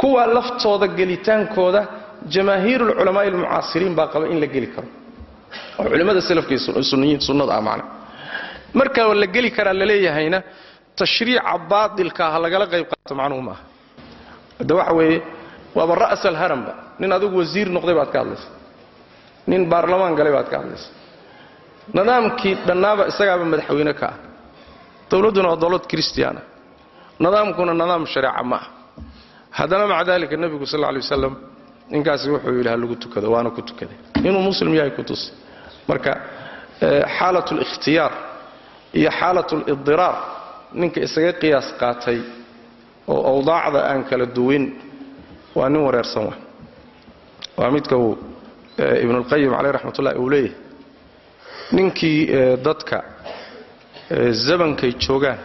kuwa laftooda gelitaankooda jamaahiirulculamaai almucaasiriin baa qaba in la geli karo. Oo culimmada sunnada ah marka la geli karaa laleeyahayna tashriica baatilka ha lagala qayb qaato macnuhu maaha. Hadda waxa weeye waaba ra'sa alharamba nin adigu wasiir noqday baad ka hadlaysa. Nin baarlamaan galay baad ka hadlaysa. Nidaamkii dhannaaba isagaaba madaxweyne ka ah. Dowladduna waa dowlad kristiyaana nidaamkuna nidaam shareeca ma ah haddana maca dalika nebigu sal lay wasalam ninkaasi wuxuu yidhi ha tukado waana ku tukaday. Inuu muslim yahay ku tus marka xaalat likhtiyaar iyo xaalat lidiraar ninka isaga qiyaas qaatay oo awdaacda aan kala duwin waa nin wareersan wa waa midka uu ibnulqayim caleyh raxmatullahi uu leeyahay. Ninkii dadka zamankay joogaan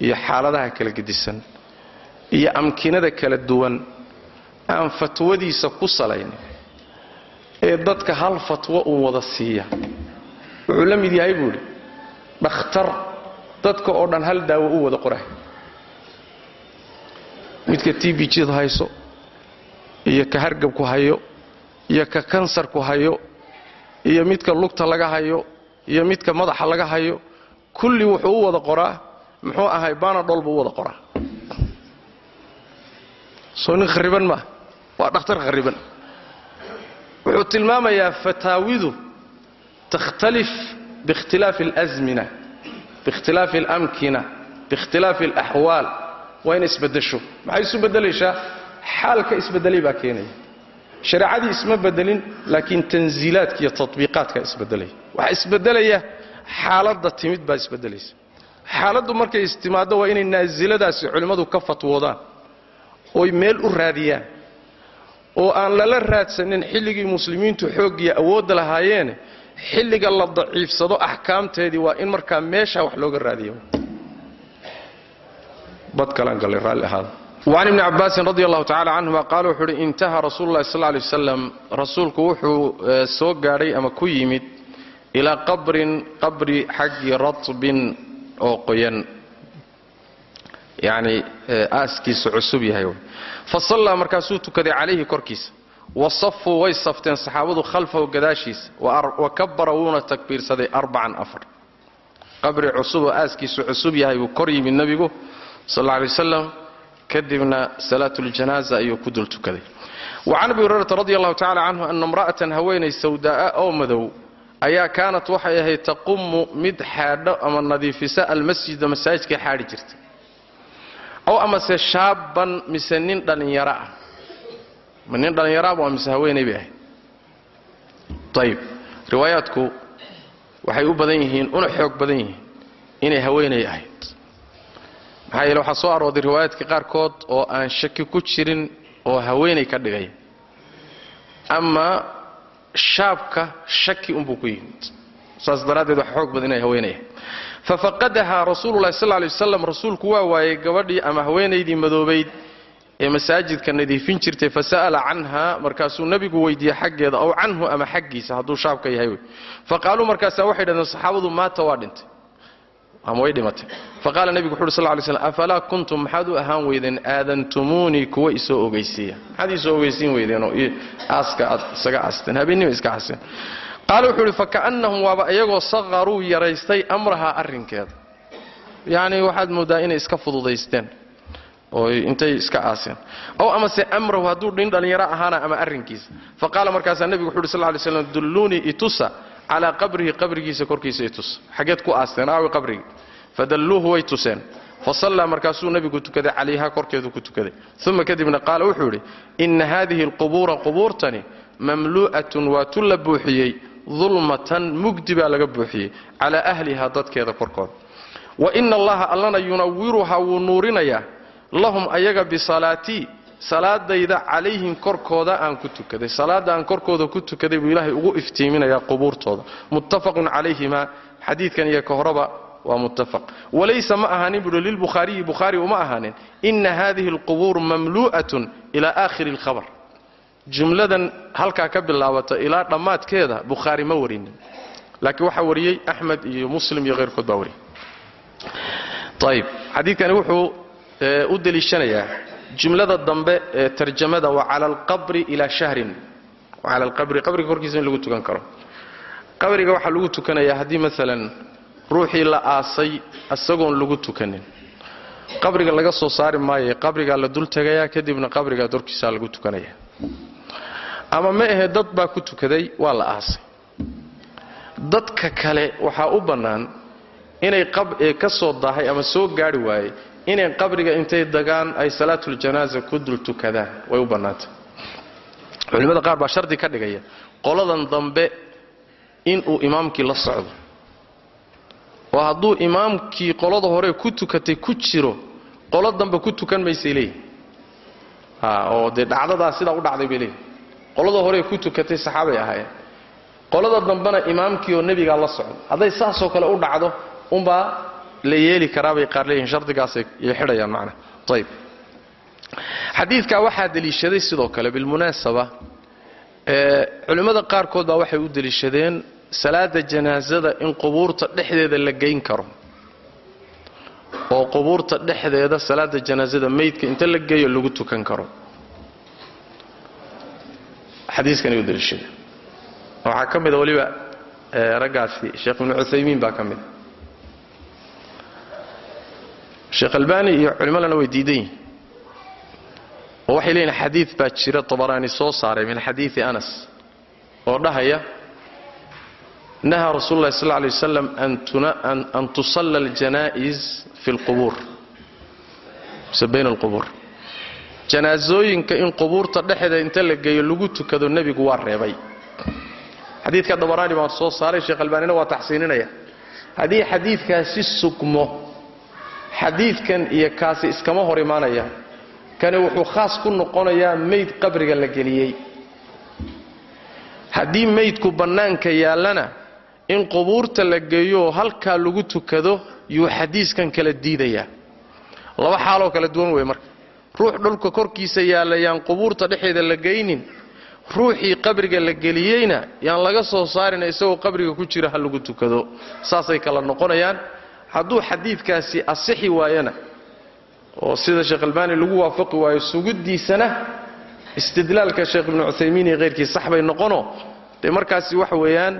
iyo xaaladaha kala gedisan iyo amkinada kala duwan aan fatwadiisa ku salaynin ee dadka hal fatwo uu wada siiya. Wuxuu la mid yahay buu idhi dhakhtar dadka oo dhan hal daawo u wada qoray. Midka t b jdu hayso iyo ka hargabku hayo iyo ka kansarku hayo iyo midka lugta laga hayo iyo midka madaxa laga hayo kulli wuxuu u wada qoraa muxuu ahay banadhol buu u wada qoraa soo nin khariban maaha waa dhakhtar khariban. Wuxuu tilmaamayaa fataawidu takhtalif biikhtilaafi alazmina biikhtilaafi alamkina biikhtilaafi alaxwaal waa inay isbedesho. Maxay isu beddelaysaa xaalka isbeddelay baa keenaya shareecadii isma bedelin laakiin tanziilaadka iyo tatbiiqaadkaa isbedelaya waxaa isbedelaya xaaladda timid baa isbedelaysa. Xaaladdu markay istimaaddo waa inay naasiladaasi culimmadu ka fatwoodaan oy meel u raadiyaan oo aan lala raadsanin xilligii muslimiintu xooggiyo awoodda lahaayeene xilliga la daciifsado axkaamteedii waa in markaa meeshaa wax looga raadiyo. وcan ibni cabaasin radi allahu tacala canhuma qaala wuxuu uhi intaha rasuulu sal lay waslam rasuulku wuxuu soo gaadhay ama ku yimid ilaa qabrin qabri xaggi ratbin oo qoyan yani aaskiisu cusub yahay fa sallaa markaasuu tukaday calayhi korkiisa. Wasafuu way safteen saxaabadu khalfahu gadaashiisa. Wa kabara wuuna takbiirsaday arbacan afar. Qabri cusub oo aaskiisu cusub yahay buu kor yimid nebigu sal lla alay wasalam kadibna salaatuljanaaza ayuu ku dul tukaday. Wa abi hurayrata radi allahu tacala canhu ana imra'atan haweenay sawdaa'a oo madow ayaa kaanat waxay ahayd taqumu mid xaadho ama nadiifisa almasjida masaajidkay xaadhi jirtay ow amase shaaban mise nin dhallinyaro ah. Ma nin dhallinyaraaba waa mise haweenay bay ahayd ayib riwaayaadku waxay u badan yihiin una xoog badan yihiin inay haweenay ahayd. Maxaa yeele waxaa soo arooday riwaayaadka qaarkood oo aan shaki ku jirin oo haweenay ka dhigaya ama shaabka shaki unbuu ku yimid saas daraaddeed waxa xoog badan inay haweenay. Ahayd fafaqadahaa rasuululahi sal lay waslam rasuulku waa waayey gabadhii ama haweenaydii madoobayd ee masaajidka nadiifin jirtay fasa'ala canha markaasuu nebigu weydiiyey xaggeeda ow canhu ama xaggiisa hadduu shaabka yahay wey. Faqaaluu markaasaa waxay dhahdeen saxaabadu maata waa dhintay. Ama way dhimatay. Faqaala nebigu wuxu uhi sal lay slam afalaa kuntum maxaad u ahaan weydeen aadantumuunii kuwa isoo ogeysiiya maxaad iisoo ogeysiin weydeenoo aaska aad isaga aasteen habeennima iska aseen qaala wuxuu uhi faka'annahum waaba iyagoo saqaruu yaraystay amrahaa arrinkeeda. Yacni waxaad mooddaa inay iska fududaysteen oo intay iska aaseen. Ow amase amrahu hadduu dhin dhallinyaro ahaana ama arrinkiisa. Fa qaala markaasaa nebigu wuxu uhi sal lay slam dulluunii itusa calaa qabrihi qabrigiisa korkiisa itusa xaggeed ku aasteen aawi qabrigi. Fadalluuhu way tuseen. Fa sallaa markaasuu nebigu tukaday calayha korkeedu ku tukaday. Uma kadibna qaala wuxuu idhi inna haadihi alqubuura qubuurtani mamlu'atun waa tu la buuxiyey dulmatan mugdi baa laga buuxiyey calaa ahliha dadkeeda korkooda wa ina allaha allana yunawiruhaa wuu nuurinayaa lahum ayaga bisalaatii salaadayda calayhim korkooda aan ku tukaday. Salaada aan korkooda ku tukaday buu ilaahay ugu iftiiminayaa qubuurtooda. Muttafaqun calayhima xadiidkan iyo ka horeba waa muttafaq. Walaysa ma ahaanin buuhi lilbukhaariyi bukhaari uma ahaanin. Ina hadihi alqubuur mamlu'atun ilaa aakhiri alkhabar jumladan halkaa ka bilaabata ilaa dhammaadkeeda bukhaari ma warinin. Laakiin waxaa wariyey axmed iyo muslim iyo hayrkood baa wariyey. Ayib xadiidkani wuxuu u deliishanayaa jumlada dambe ee tarjamada wa cala alqabri ilaa shahrin. Cala alqabri qabriga korkiisa in lagu tukan karo. Qabriga waxaa lagu tukanayaa haddii maalan ruuxii la aasay isagoon lagu tukanin. Qabriga laga soo saari maayo qabrigaa la dul tegayaa kadibna qabrigaa dorkiisaa lagu tukanaya ama ma ahe dad baa ku tukaday waa la aasay. Dadka kale waxaa u bannaan inay ka soo daahay ama soo gaari waayey inay qabriga intay dagaan ay salaatuljanaaza ku dul tukadaan way u bannaantay culimmada qaar baa shardi ka dhigaya qoladan dambe inuu imaamkii la socdo. Oo hadduu imaamkii qolada hore ku tukatay ku jiro qolo dambe ku tukan maysay leeyihiin oo dee dhacdadaa sidaa u dhacday bay leeyihiin qolada hore ku tukatay saxaabay ahaayeen. Qolada dambena imaamkii oo nebigaa la socdo. Hadday saasoo kale u dhacdo unbaa la yeeli karaabay qaar leeyihiin shardigaasay xidhayaan macna. Ayb xadiidkaa waxaa deliishaday sidoo kale bilmunaasaba culimmada qaarkood baa waxay u deliishadeen salaada janaasada in qubuurta dhexdeeda la geyn karo. Oo qubuurta dhexdeeda salaada janaasada meydka inta la geeyo lagu tukan karo xadiiskanay u deliishadeen waxaa ka mida weliba raggaasi sheekh ibnu cuthaymiin baa ka mida sheekh albani iyo culimmadana way diidan yihiin oo waxay leeyihiin jira tabaraani soo saaray min xadiidi anas oo dhahaya nahaa rasuulu llahi sal lla alay wasalam an tusalla aljanaa'iz fi lqubuur mise bayna janaasooyinka in qubuurta dhexeeda inta la geeyo lagu tukado nebigu waa reebay. Xadiidka dabaraani baan soo saaray sheekh albaanina waa taxsiininaya haddii xadiidkaasi sugmo xadiidkan iyo kaasi iskama hor imaanaya kani wuxuu khaas ku noqonayaa meyd qabriga la geliyey. Haddii meydku bannaanka yaallana in qubuurta la geeyooo halkaa lagu tukado yuu xadiiskan kala diidayaa. Laba xaaloo kala duwan wey marka ruux dhulka korkiisa yaalla yaan qubuurta dhexeeda la geynin ruuxii qabriga la geliyeyna yaan laga soo saarina isagoo qabriga ku jira ha lagu tukado. Saasay kala noqonayaan. Hadduu xadiidkaasi asixi waayana oo sida sheekh albaani lagu waafaqi waayo suguddiisana istidlaalka sheekh ibnu cuthaymiin iyo keyrkii sax bay noqono. Dee markaasi waxa weeyaan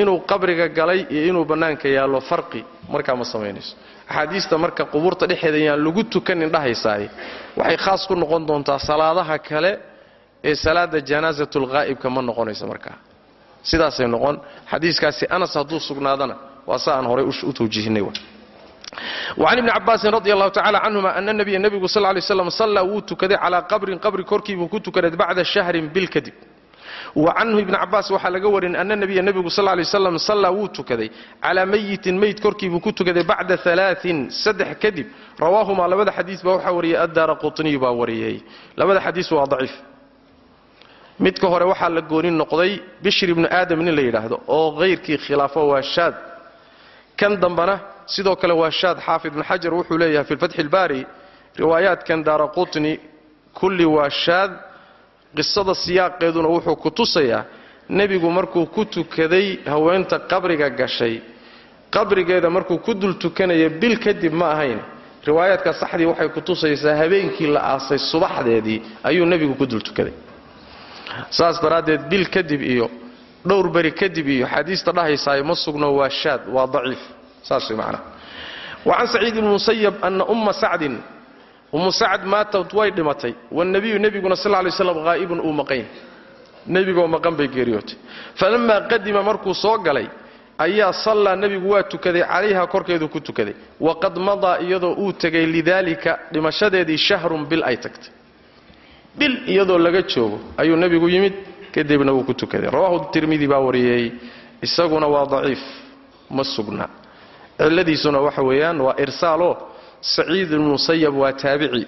inuu qabriga galay iyo inuu bannaanka yaallo farqi markaa ma samaynayso. Axaadiista marka qubuurta dhexeeda yaan lagu tukanin dhahaysaaye waxay khaas ku noqon doontaa salaadaha kale ee salaada janaasatlghaa'ibka ma noqonayso markaa sidaasay noqon. Xadiiskaasi anas hadduu sugnaadana waa sa aan horay u tawjiihinay وcan ibni cabaasin radi allahu tacala canhuma ana nabiya nebigu sal lay slam sallaa wuu tukaday calaa qabrin qabri korkiibuu ku tukaday bacda shahrin bil kadib wa canhu ibni cabaas waxaa laga warin ana nabiya nebigu sal lay slam sallaa wuu tukaday. Calaa mayitin meyd korkiibuu ku tukaday bacda alaain saddex kadib. Rawaahumaa labada xadiis baa waxaa wariyay addaara qutniy baa wariyey. Labada xadiis waa daciif. Midka hore waxaa la gooni noqday bishir ibnu aadam nin la yidhaahdo oo hayrkii khilaafo waa shaad. Kan dambana sidoo kale waa shaad xaafid ibn xajar wuxuu leeyahay fi fatxi ilbaari riwaayaadkan daara qutni kulli waa shaad qisada siyaaqeeduna wuxuu ku tusayaa nebigu markuu ku tukaday haweenta qabriga gashay qabrigeeda markuu ku dul tukanaya bil kadib ma ahayn. Riwaayaadka saxdii waxay ku tusaysaa habeenkii la aasay subaxdeedii ayuu nebigu ku dul tukaday. Saas daraaddeed bil kadib iyo dhowr beri kadib iyo xaadiista dhahaysaayo ma sugno waa shaad waa daciif. Saas way macnaha wa can saciid ibni musayab ana umma sacdin ummu sacd maatad way dhimatay. Wanabiyu nebiguna sal lay slam haa'ibun uu maqan nebigoo maqan bay geeriyootay falammaa qadima markuu soo galay ayaa sallaa nebigu waa tukaday calayha korkeedu ku tukaday. Waqad madaa iyadoo uu tegay lidaalika dhimashadeedii shahrun bil ay tagtay. Bil iyadoo laga joogo ayuu nebigu yimid kadibna wuu ku tukaday. Rawahu tirmidi baa wariyey isaguna waa daciif. Ma sugna. Cilladiisuna waxa weeyaan waa irsaaloo saciid ibnmusayab waa taabici.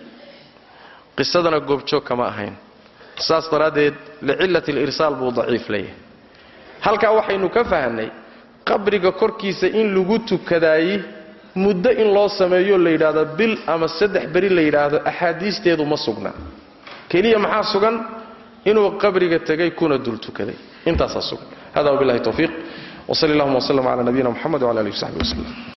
Qisadana goobjoog kama ahayn. Saas daraaddeed licillati alirsaal buu daciif leeyahay. Halkaa waxaynu ka fahanay qabriga korkiisa in lagu tukadaayey muddo in loo sameeyo la yidhaahdo bil ama saddex beri la yidhaahdo axaadiisteedu ma sugna. Keliya maxaa sugan? Inuu qabriga tegay kuna dul tukaday. Intaasaa sugan. Hada wabilahi towfiiq wsal allahuma wslm cala nabiyina mxamed wala alihi wsaxbi wslem